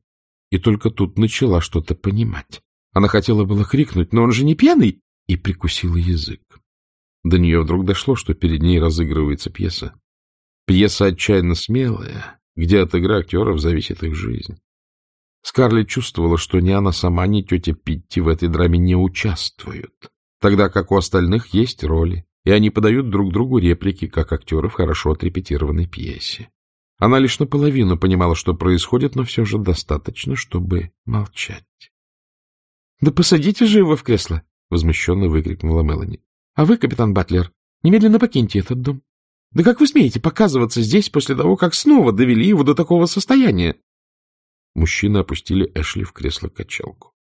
и только тут начала что-то понимать. Она хотела было крикнуть, но он же не пьяный, и прикусила язык. До нее вдруг дошло, что перед ней разыгрывается пьеса. Пьеса отчаянно смелая, где от игры актеров зависит их жизнь. Скарлетт чувствовала, что ни она сама, ни тетя Питти в этой драме не участвуют, тогда как у остальных есть роли, и они подают друг другу реплики, как актеры в хорошо отрепетированной пьесе. Она лишь наполовину понимала, что происходит, но все же достаточно, чтобы молчать. — Да посадите же его в кресло! — возмущенно выкрикнула Мелани. — А вы, капитан Батлер, немедленно покиньте этот дом. Да как вы смеете показываться здесь после того, как снова довели его до такого состояния? Мужчины опустили Эшли в кресло-качалку.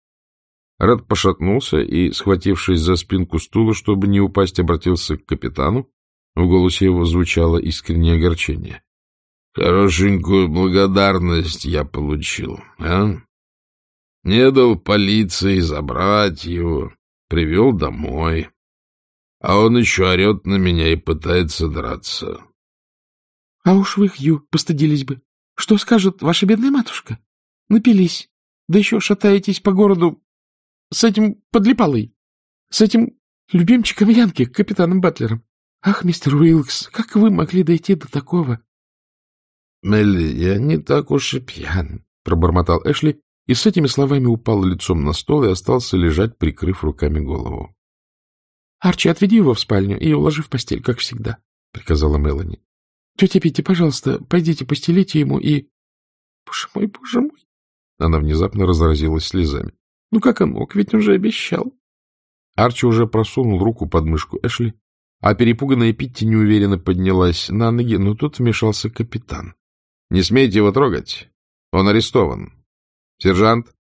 Ред пошатнулся и, схватившись за спинку стула, чтобы не упасть, обратился к капитану. В голосе его звучало искреннее огорчение. Хорошенькую благодарность я получил, а? Не дал полиции забрать его, привел домой. А он еще орет на меня и пытается драться. — А уж вы, Хью, постыдились бы. Что скажет ваша бедная матушка? Напились, да еще шатаетесь по городу с этим подлипалой, с этим любимчиком Янки, капитаном Батлером. Ах, мистер Уилкс, как вы могли дойти до такого? Мелли, я не так уж и пьян, — пробормотал Эшли, и с этими словами упал лицом на стол и остался лежать, прикрыв руками голову. — Арчи, отведи его в спальню и уложи в постель, как всегда, — приказала Мелани. — Тетя Питти, пожалуйста, пойдите постелите ему и... Боже мой, боже мой! Она внезапно разразилась слезами. — Ну как он мог, ведь уже обещал. Арчи уже просунул руку под мышку Эшли, а перепуганная Питти неуверенно поднялась на ноги, но тут вмешался капитан. Не смейте его трогать. Он арестован. Сержант.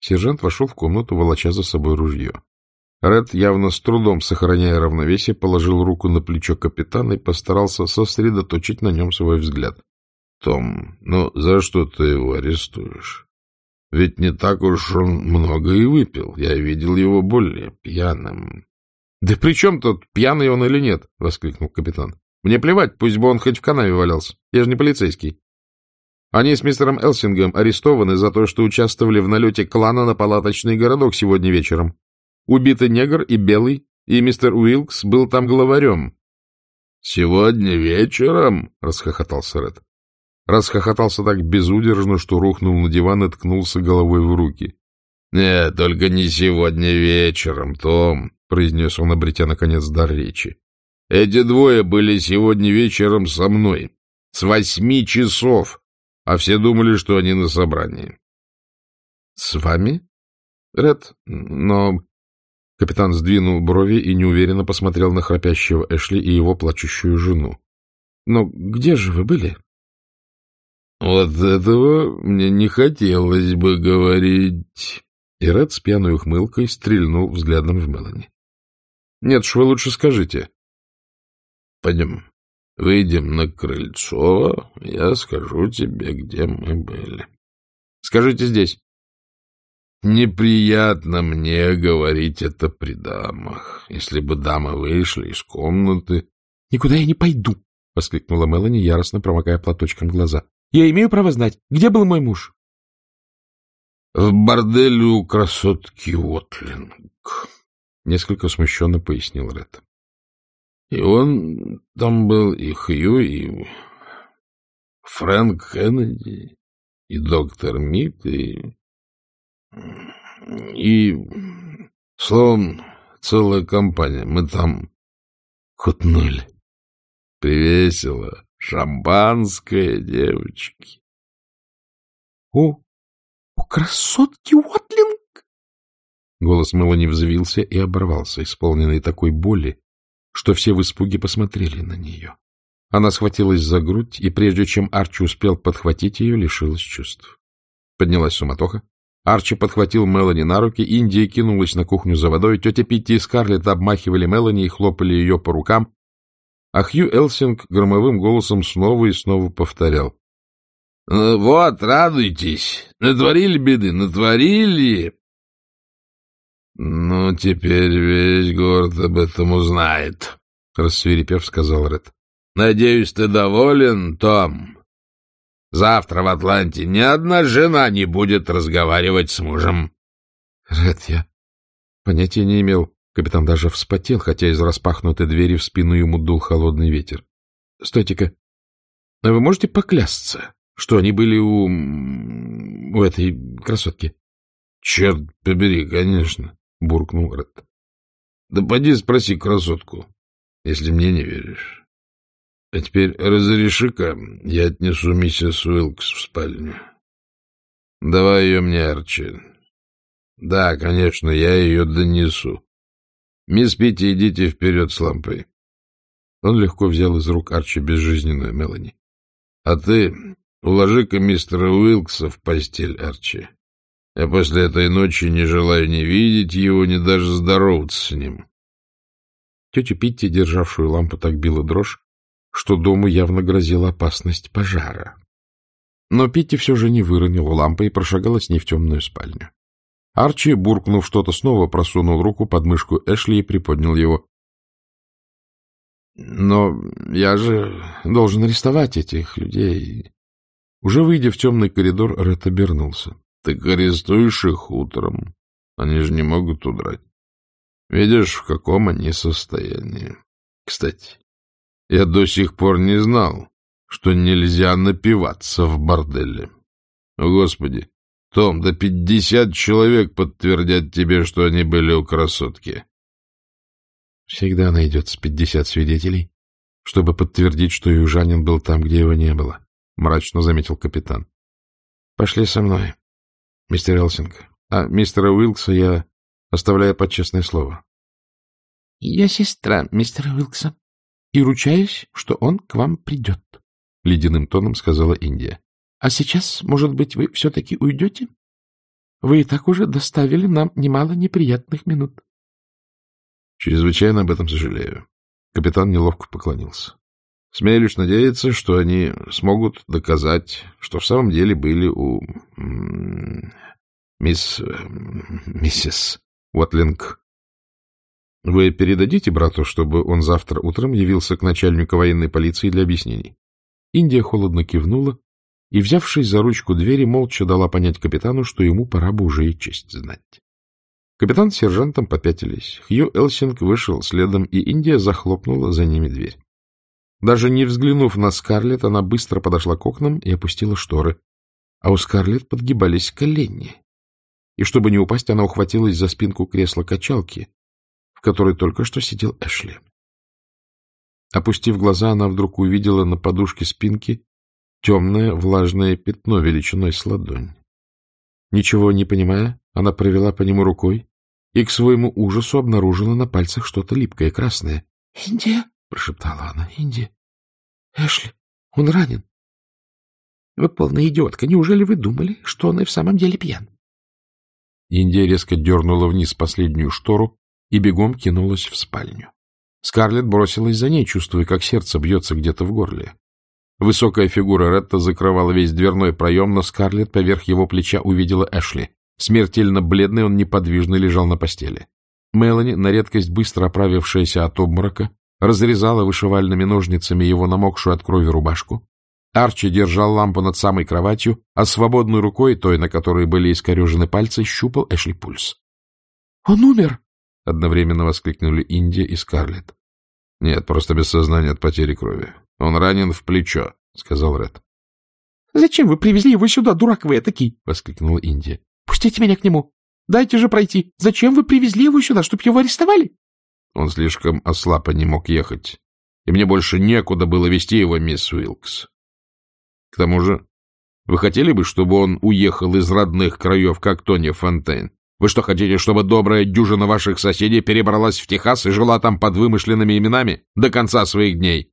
Сержант вошел в комнату, волоча за собой ружье. Ред, явно с трудом сохраняя равновесие, положил руку на плечо капитана и постарался сосредоточить на нем свой взгляд. — Том, ну за что ты его арестуешь? Ведь не так уж он много и выпил. Я видел его более пьяным. — Да при чем тут, пьяный он или нет? — воскликнул капитан. Мне плевать, пусть бы он хоть в канаве валялся. Я же не полицейский. Они с мистером Элсингом арестованы за то, что участвовали в налете клана на палаточный городок сегодня вечером. Убиты негр и белый, и мистер Уилкс был там главарем. — Сегодня вечером? — расхохотался Ред. Расхохотался так безудержно, что рухнул на диван и ткнулся головой в руки. — Нет, только не сегодня вечером, Том, — произнес он, обретя, наконец, дар речи. Эти двое были сегодня вечером со мной. С восьми часов. А все думали, что они на собрании. — С вами? — Ред, но... Капитан сдвинул брови и неуверенно посмотрел на храпящего Эшли и его плачущую жену. — Но где же вы были? — Вот этого мне не хотелось бы говорить. И Ред с пьяной ухмылкой стрельнул взглядом в Мелани. — Нет уж, вы лучше скажите. Пойдем, выйдем на крыльцо, я скажу тебе, где мы были. Скажите здесь. Неприятно мне говорить это при дамах. Если бы дамы вышли из комнаты... — Никуда я не пойду, — воскликнула Мелани, яростно промокая платочком глаза. — Я имею право знать, где был мой муж? — В борделе у красотки Уотлинг, — несколько смущенно пояснил Ред. И он там был, и Хью, и Фрэнк Кеннеди, и доктор Мит, и... И, словом, целая компания. Мы там кутнули. Привесело. Шампанское, девочки. — О, у красотки Уотлинг! Голос Мелани взвился и оборвался, исполненный такой боли, что все в испуге посмотрели на нее. Она схватилась за грудь, и прежде чем Арчи успел подхватить ее, лишилась чувств. Поднялась суматоха. Арчи подхватил Мелани на руки, Индия кинулась на кухню за водой, тетя Питти и Скарлетт обмахивали Мелани и хлопали ее по рукам, а Хью Элсинг громовым голосом снова и снова повторял. «Ну — Вот, радуйтесь! Натворили беды, натворили! — Ну, теперь весь город об этом узнает, — рассверепев сказал Ред. — Надеюсь, ты доволен, Том? Завтра в Атланте ни одна жена не будет разговаривать с мужем. — Ред, я понятия не имел. Капитан даже вспотел, хотя из распахнутой двери в спину ему дул холодный ветер. — Стойте-ка, вы можете поклясться, что они были у... у этой красотки? — Черт побери, конечно, — буркнул Ред. — Да поди спроси красотку, если мне не веришь. А теперь разреши-ка, я отнесу миссис Уилкс в спальню. Давай ее мне, Арчи. Да, конечно, я ее донесу. Мисс Питти, идите вперед с лампой. Он легко взял из рук Арчи безжизненную Мелани. — А ты уложи-ка мистера Уилкса в постель, Арчи. Я после этой ночи не желаю ни видеть его, ни даже здороваться с ним. Тетя Питти, державшую лампу, так била дрожь, что дому явно грозила опасность пожара. Но Питти все же не выронила лампы и прошагала с ней в темную спальню. Арчи, буркнув что-то, снова просунул руку под мышку Эшли и приподнял его. — Но я же должен арестовать этих людей. Уже выйдя в темный коридор, Ред обернулся. — Ты арестуешь их утром. Они же не могут удрать. Видишь, в каком они состоянии. Кстати, я до сих пор не знал, что нельзя напиваться в борделе. О, Господи! Том, да пятьдесят человек подтвердят тебе, что они были у красотки. Всегда найдется пятьдесят свидетелей, чтобы подтвердить, что южанин был там, где его не было, — мрачно заметил капитан. — Пошли со мной, мистер Элсинг. А мистера Уилкса я оставляю под честное слово. — Я сестра мистера Уилкса и ручаюсь, что он к вам придет, — ледяным тоном сказала Индия. А сейчас, может быть, вы все-таки уйдете? Вы и так уже доставили нам немало неприятных минут. Чрезвычайно об этом сожалею. Капитан неловко поклонился. Смею лишь надеяться, что они смогут доказать, что в самом деле были у мисс... миссис Уотлинг. Вы передадите брату, чтобы он завтра утром явился к начальнику военной полиции для объяснений? Индия холодно кивнула и, взявшись за ручку двери, молча дала понять капитану, что ему пора бы уже и честь знать. Капитан с сержантом попятились. Хью Элсинг вышел следом, и Индия захлопнула за ними дверь. Даже не взглянув на Скарлетт, она быстро подошла к окнам и опустила шторы. А у Скарлетт подгибались колени. И чтобы не упасть, она ухватилась за спинку кресла-качалки, в которой только что сидел Эшли. Опустив глаза, она вдруг увидела на подушке спинки темное влажное пятно величиной с ладонь. Ничего не понимая, она провела по нему рукой и к своему ужасу обнаружила на пальцах что-то липкое красное. — Индия, — прошептала она, — Индия. Эшли, он ранен. — Вы полная идиотка. Неужели вы думали, что он и в самом деле пьян? Индия резко дернула вниз последнюю штору и бегом кинулась в спальню. Скарлетт бросилась за ней, чувствуя, как сердце бьется где-то в горле. Высокая фигура Ретта закрывала весь дверной проем, но Скарлетт поверх его плеча увидела Эшли. Смертельно бледный он неподвижно лежал на постели. Мелани, на редкость быстро оправившаяся от обморока, разрезала вышивальными ножницами его намокшую от крови рубашку. Арчи держал лампу над самой кроватью, а свободной рукой, той, на которой были искорежены пальцы, щупал Эшли пульс. — Он умер! — одновременно воскликнули Индия и Скарлетт. — Нет, просто без сознания от потери крови. Он ранен в плечо, — сказал Ред. — Зачем вы привезли его сюда, дурак вы этакий? — воскликнула Индия. — Пустите меня к нему. Дайте же пройти. Зачем вы привезли его сюда, чтобы его арестовали? Он слишком ослаб и не мог ехать. И мне больше некуда было вести его, мисс Уилкс. К тому же, вы хотели бы, чтобы он уехал из родных краев, как Тони Фонтейн? Вы что, хотите, чтобы добрая дюжина ваших соседей перебралась в Техас и жила там под вымышленными именами до конца своих дней?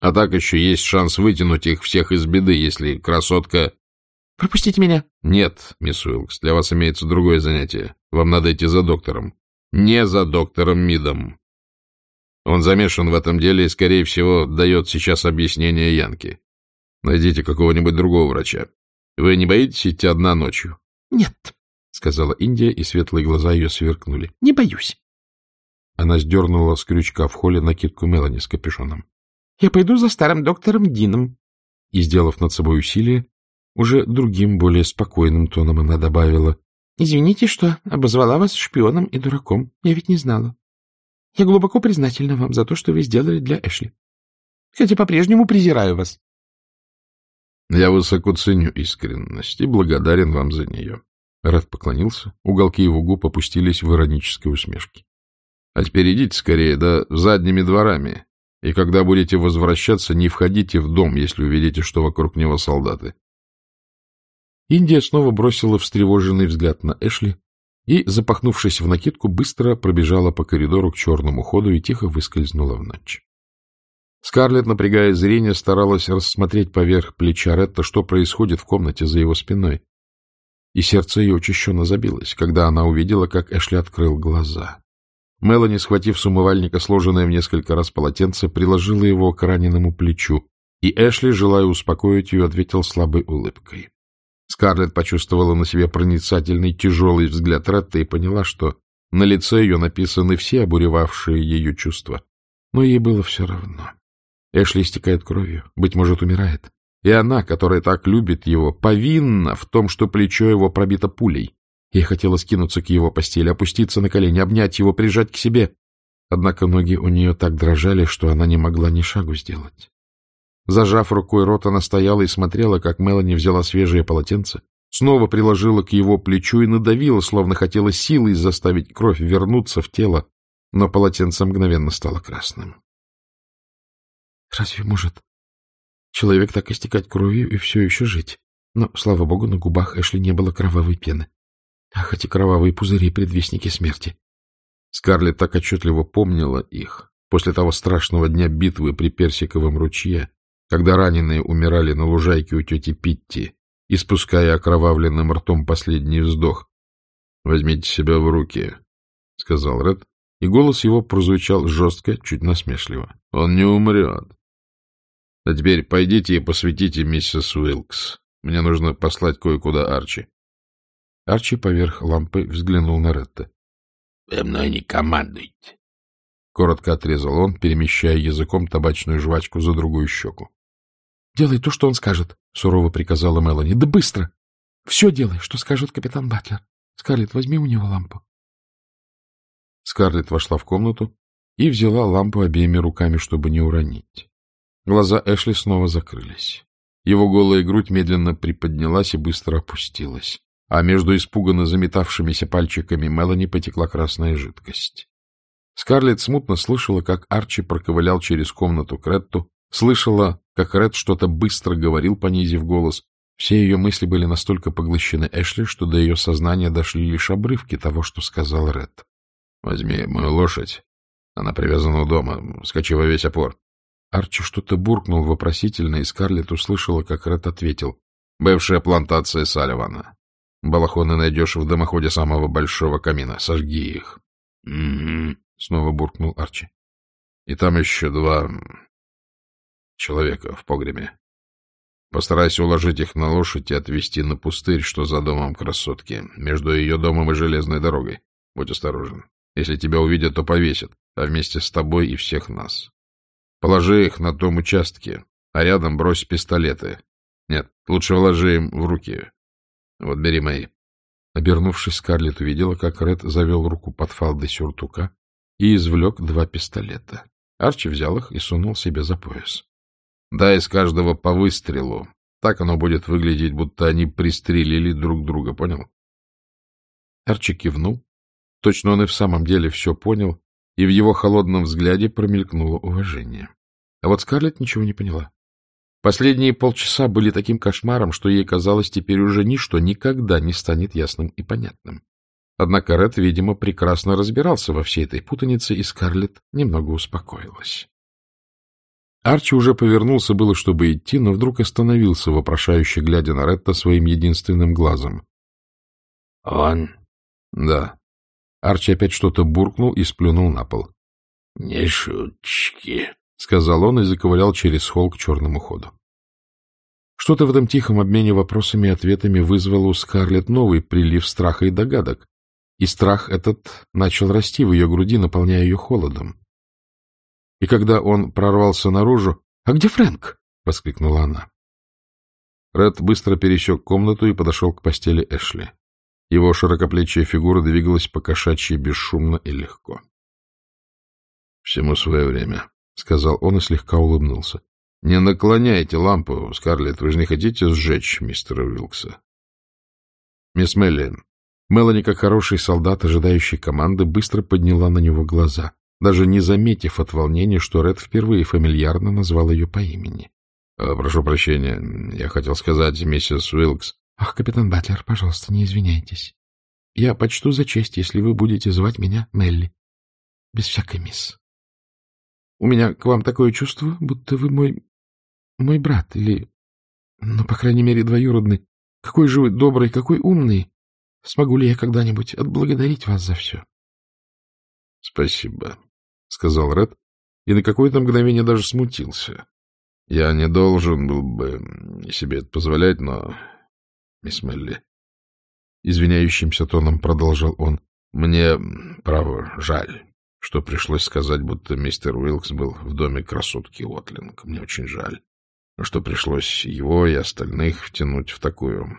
А так еще есть шанс вытянуть их всех из беды, если красотка... — Пропустите меня. — Нет, мисс Уилкс, для вас имеется другое занятие. Вам надо идти за доктором. Не за доктором Мидом. Он замешан в этом деле и, скорее всего, дает сейчас объяснение Янке. Найдите какого-нибудь другого врача. Вы не боитесь идти одна ночью? — Нет, — сказала Индия, и светлые глаза ее сверкнули. — Не боюсь. Она сдернула с крючка в холле накидку Мелани с капюшоном. — Я пойду за старым доктором Дином. И, сделав над собой усилие, уже другим, более спокойным тоном она добавила. — Извините, что обозвала вас шпионом и дураком. Я ведь не знала. Я глубоко признательна вам за то, что вы сделали для Эшли. Хотя по-прежнему презираю вас. Я высоко ценю искренность и благодарен вам за нее. Ред поклонился, уголки его губ опустились в иронической усмешке. А теперь идите скорее, да задними дворами, и когда будете возвращаться, не входите в дом, если увидите, что вокруг него солдаты. Индия снова бросила встревоженный взгляд на Эшли и, запахнувшись в накидку, быстро пробежала по коридору к черному ходу и тихо выскользнула в ночь. Скарлетт, напрягая зрение, старалась рассмотреть поверх плеча Ретта, что происходит в комнате за его спиной. И сердце ее учащенно забилось, когда она увидела, как Эшли открыл глаза. Мелани, схватив с умывальника сложенное в несколько раз полотенце, приложила его к раненому плечу, и Эшли, желая успокоить ее, ответил слабой улыбкой. Скарлетт почувствовала на себе проницательный тяжелый взгляд Ретта и поняла, что на лице ее написаны все обуревавшие ее чувства. Но ей было все равно. Эшли истекает кровью, быть может, умирает. И она, которая так любит его, повинна в том, что плечо его пробито пулей. Ей хотелось кинуться к его постели, опуститься на колени, обнять его, прижать к себе. Однако ноги у нее так дрожали, что она не могла ни шагу сделать. Зажав рукой рот, она стояла и смотрела, как Мелани взяла свежее полотенце, снова приложила к его плечу и надавила, словно хотела силой заставить кровь вернуться в тело, но полотенце мгновенно стало красным. Разве может человек так истекать кровью и все еще жить? Но, слава богу, на губах Эшли не было кровавой пены. Ах, эти кровавые пузыри — предвестники смерти. Скарлетт так отчетливо помнила их после того страшного дня битвы при Персиковом ручье, когда раненые умирали на лужайке у тети Питти, испуская окровавленным ртом последний вздох. — Возьмите себя в руки, — сказал Ред, и голос его прозвучал жестко, чуть насмешливо. — Он не умрет. А теперь пойдите и посвятите миссис Уилкс. Мне нужно послать кое-куда Арчи. Арчи поверх лампы взглянул на Ретта. — Вы мной не командуйте. Коротко отрезал он, перемещая языком табачную жвачку за другую щеку. — Делай то, что он скажет, — сурово приказала Мелани. — Да быстро! Все делай, что скажет капитан Батлер. Скарлетт, возьми у него лампу. Скарлетт вошла в комнату и взяла лампу обеими руками, чтобы не уронить. Глаза Эшли снова закрылись. Его голая грудь медленно приподнялась и быстро опустилась, а между испуганно заметавшимися пальчиками Мелани потекла красная жидкость. Скарлетт смутно слышала, как Арчи проковылял через комнату к Ретту, слышала, как Ред что-то быстро говорил, понизив голос. Все ее мысли были настолько поглощены Эшли, что до ее сознания дошли лишь обрывки того, что сказал Ред. — Возьми мою лошадь. Она привязана у дома. Скачи во весь опор. Арчи что-то буркнул вопросительно, и Скарлетт услышала, как Ред ответил. — Бывшая плантация Салливана. Балахоны найдешь в дымоходе самого большого камина. Сожги их. Снова буркнул Арчи. — И там еще два человека в погребе. Постарайся уложить их на лошадь и отвезти на пустырь, что за домом красотки, между ее домом и железной дорогой. Будь осторожен. Если тебя увидят, то повесят, а вместе с тобой и всех нас. Положи их на том участке, а рядом брось пистолеты. Нет, лучше вложи им в руки. Вот бери мои. Обернувшись, Скарлетт увидела, как Ред завел руку под фалды сюртука и извлек два пистолета. Арчи взял их и сунул себе за пояс. — Дай из каждого по выстрелу. Так оно будет выглядеть, будто они пристрелили друг друга, понял? Арчи кивнул. Точно он и в самом деле все понял и в его холодном взгляде промелькнуло уважение. А вот Скарлетт ничего не поняла. Последние полчаса были таким кошмаром, что ей казалось, теперь уже ничто никогда не станет ясным и понятным. Однако Ред, видимо, прекрасно разбирался во всей этой путанице, и Скарлетт немного успокоилась. Арчи уже повернулся было, чтобы идти, но вдруг остановился, вопрошающе глядя на Ретта своим единственным глазом. — Он? — Да. Арчи опять что-то буркнул и сплюнул на пол. — Не шуточки, — сказал он и заковылял через холл к черному ходу. Что-то в этом тихом обмене вопросами и ответами вызвало у Скарлетт новый прилив страха и догадок, и страх этот начал расти в ее груди, наполняя ее холодом. И когда он прорвался наружу... — А где Фрэнк? — воскликнула она. Ред быстро пересек комнату и подошел к постели Эшли. Его широкоплечья фигура двигалась по кошачьи бесшумно и легко. — Всему свое время, — сказал он и слегка улыбнулся. — Не наклоняйте лампу, Скарлетт, вы же не хотите сжечь мистера Уилкса? — Мисс Меллин. Мелани, как хороший солдат, ожидающий команды, быстро подняла на него глаза, даже не заметив от волнения, что Ред впервые фамильярно назвал ее по имени. «Э, — Прошу прощения, я хотел сказать, миссис Уилкс. — Ах, капитан Батлер, пожалуйста, не извиняйтесь. Я почту за честь, если вы будете звать меня Мелли. Без всякой мисс. У меня к вам такое чувство, будто вы мой... мой брат, или... ну, по крайней мере, двоюродный. Какой же вы добрый, какой умный. Смогу ли я когда-нибудь отблагодарить вас за все? — Спасибо, — сказал Ред, и на какое-то мгновение даже смутился. Я не должен был бы себе это позволять, но... Мисс Мелли... Извиняющимся тоном продолжал он. Мне, право, жаль, что пришлось сказать, будто мистер Уилкс был в доме красотки Уотлинг. Мне очень жаль, что пришлось его и остальных втянуть в такую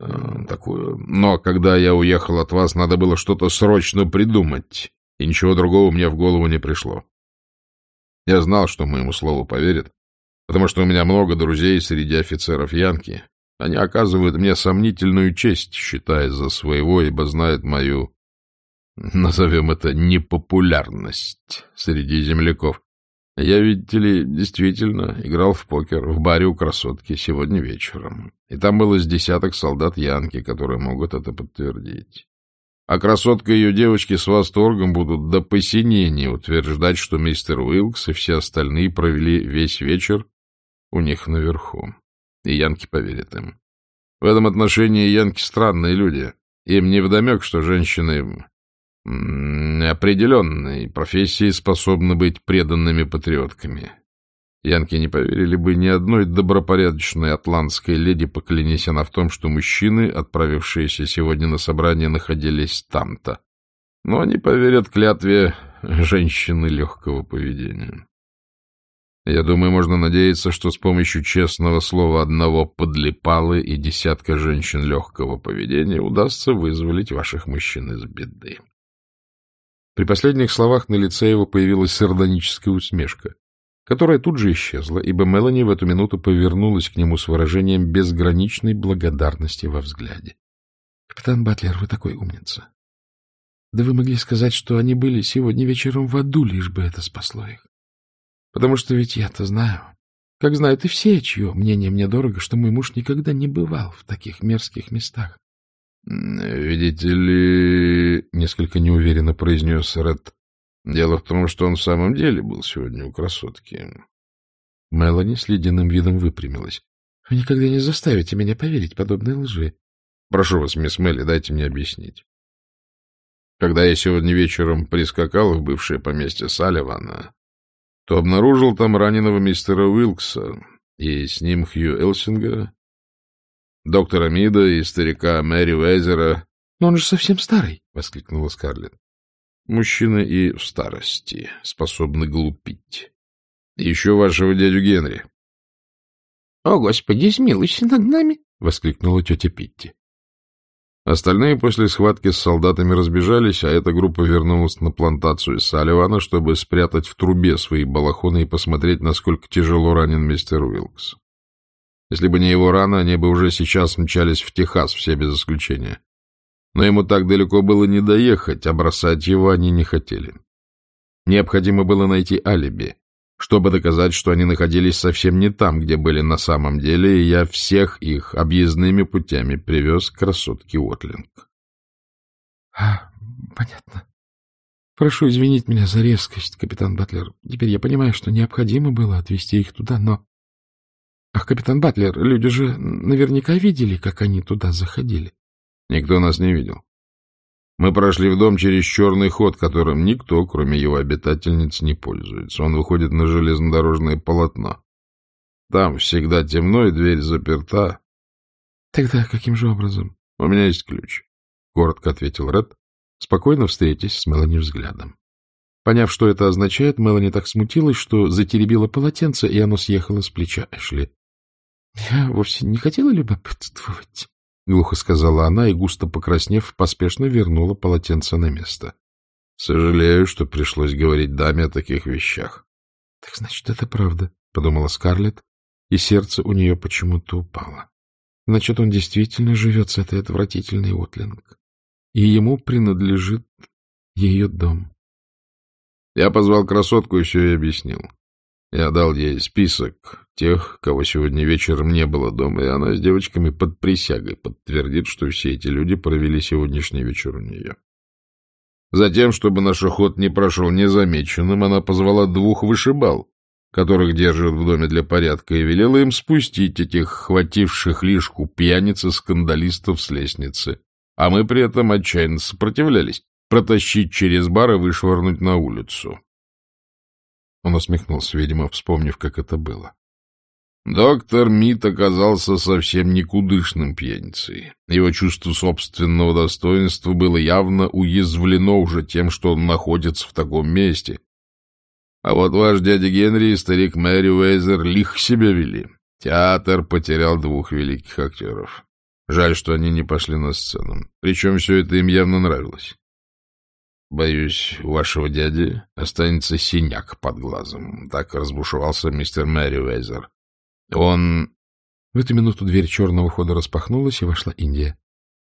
Э, такую. Но когда я уехал от вас, надо было что-то срочно придумать, и ничего другого мне в голову не пришло. Я знал, что моему слову поверят, потому что у меня много друзей среди офицеров Янки. Они оказывают мне сомнительную честь, считая за своего, ибо знают мою, назовем это, непопулярность среди земляков. Я, видите ли, действительно играл в покер в баре у красотки сегодня вечером. И там было с десяток солдат Янки, которые могут это подтвердить. А красотка и ее девочки с восторгом будут до посинения утверждать, что мистер Уилкс и все остальные провели весь вечер у них наверху. И Янки поверят им. В этом отношении Янки странные люди. Им не вдомек, что женщины определенной профессии способны быть преданными патриотками. Янки не поверили бы ни одной добропорядочной атлантской леди, поклянись она в том, что мужчины, отправившиеся сегодня на собрание, находились там-то. Но они поверят клятве женщины легкого поведения. Я думаю, можно надеяться, что с помощью честного слова одного подлипалы и десятка женщин легкого поведения удастся вызволить ваших мужчин из беды. При последних словах на лице его появилась сардоническая усмешка, которая тут же исчезла, ибо Мелани в эту минуту повернулась к нему с выражением безграничной благодарности во взгляде. — Капитан Батлер, вы такой умница. Да вы могли сказать, что они были сегодня вечером в аду, лишь бы это спасло их. Потому что ведь я-то знаю, как знают и все, чье мнение мне дорого, что мой муж никогда не бывал в таких мерзких местах. — Видите ли, — несколько неуверенно произнес Ред, — дело в том, что он в самом деле был сегодня у красотки. Мелани с ледяным видом выпрямилась. — Вы никогда не заставите меня поверить подобной лжи. — Прошу вас, мисс Мелли, дайте мне объяснить. Когда я сегодня вечером прискакал в бывшее поместье Салливана, то обнаружил там раненого мистера Уилкса и с ним Хью Элсинга доктора Мида и старика Мэри Уэзера. — Но он же совсем старый! — воскликнула Скарлетт. — Мужчины и в старости способны глупить. Еще вашего дядю Генри. — О, Господи, смилуйся над нами! — воскликнула тетя Питти. Остальные после схватки с солдатами разбежались, а эта группа вернулась на плантацию Салливана, чтобы спрятать в трубе свои балахоны и посмотреть, насколько тяжело ранен мистер Уилкс. Если бы не его рана, они бы уже сейчас мчались в Техас, все без исключения. Но ему так далеко было не доехать, а бросать его они не хотели. Необходимо было найти алиби, чтобы доказать, что они находились совсем не там, где были на самом деле, и я всех их объездными путями привез к красотке Уотлинг. — А, понятно. Прошу извинить меня за резкость, капитан Батлер. Теперь я понимаю, что необходимо было отвезти их туда, но... Ах, капитан Батлер, люди же наверняка видели, как они туда заходили. Никто нас не видел. Мы прошли в дом через черный ход, которым никто, кроме его обитательниц, не пользуется. Он выходит на железнодорожное полотно. Там всегда темно, и дверь заперта. — Тогда каким же образом? — У меня есть ключ, — коротко ответил Ред, спокойно встретясь с Мелани взглядом. Поняв, что это означает, Мелани так смутилась, что затеребила полотенце, и оно съехало с плеча Эшли. — Я вовсе не хотела любопытствовать, — глухо сказала она, и, густо покраснев, поспешно вернула полотенце на место. — Сожалею, что пришлось говорить даме о таких вещах. — Так значит, это правда, — подумала Скарлетт, и сердце у нее почему-то упало. Значит, он действительно живет с этой отвратительной Уотлинг, и ему принадлежит ее дом. Я позвал красотку и все ей объяснил. Я дал ей список тех, кого сегодня вечером не было дома, и она с девочками под присягой подтвердит, что все эти люди провели сегодняшний вечер у нее. Затем, чтобы наш ход не прошел незамеченным, она позвала двух вышибал, которых держат в доме для порядка, и велела им спустить этих хвативших лишку пьяниц и скандалистов с лестницы. А мы при этом отчаянно сопротивлялись, протащить через бар и вышвырнуть на улицу. Он усмехнулся, видимо, вспомнив, как это было. Доктор Мит оказался совсем никудышным пьяницей. Его чувство собственного достоинства было явно уязвлено уже тем, что он находится в таком месте, а вот ваш дядя Генри и старик Мэри Уэйзер лих себя вели. Театр потерял двух великих актеров. Жаль, что они не пошли на сцену. Причем все это им явно нравилось. Боюсь, у вашего дяди останется синяк под глазом. Так разбушевался мистер Мэри Уэйзер. Он... В эту минуту дверь черного хода распахнулась, и вошла Индия.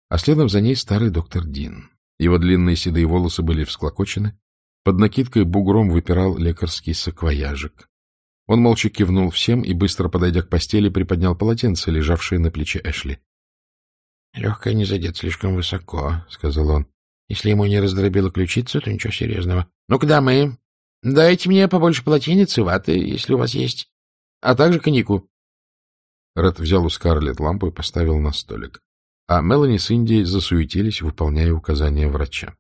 А следом за ней старый доктор Дин. Его длинные седые волосы были всклокочены, под накидкой бугром выпирал лекарский саквояжик. Он молча кивнул всем и, быстро подойдя к постели, приподнял полотенце, лежавшее на плече Эшли. — Легкое не задет слишком высоко, — сказал он. — Если ему не раздробило ключицу, то ничего серьезного. — Ну, куда мы? Дайте мне побольше полотенец и ваты, если у вас есть, а также коньяку. Ред взял у Скарлетт лампу и поставил на столик, а Мелани с Индией засуетились, выполняя указания врача.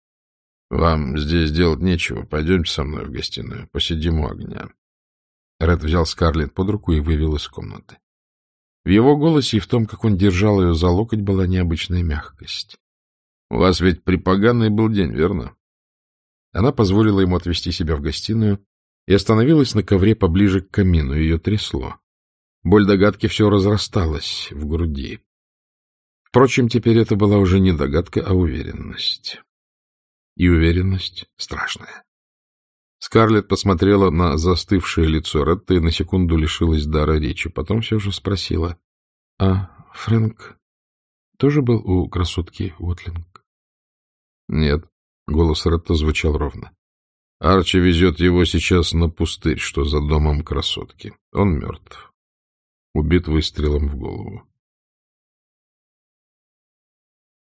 — Вам здесь делать нечего. Пойдемте со мной в гостиную. Посидим у огня. Ред взял Скарлетт под руку и вывел из комнаты. В его голосе и в том, как он держал ее за локоть, была необычная мягкость. — У вас ведь припоганый был день, верно? Она позволила ему отвести себя в гостиную и остановилась на ковре поближе к камину. Ее трясло. Боль догадки все разрасталась в груди. Впрочем, теперь это была уже не догадка, а уверенность и уверенность страшная. Скарлетт посмотрела на застывшее лицо Ретта и на секунду лишилась дара речи. Потом все же спросила, — А Фрэнк тоже был у красотки Уотлинг? — Нет, — голос Ретта звучал ровно. Арчи везет его сейчас на пустырь, что за домом красотки. Он мертв. Убит выстрелом в голову.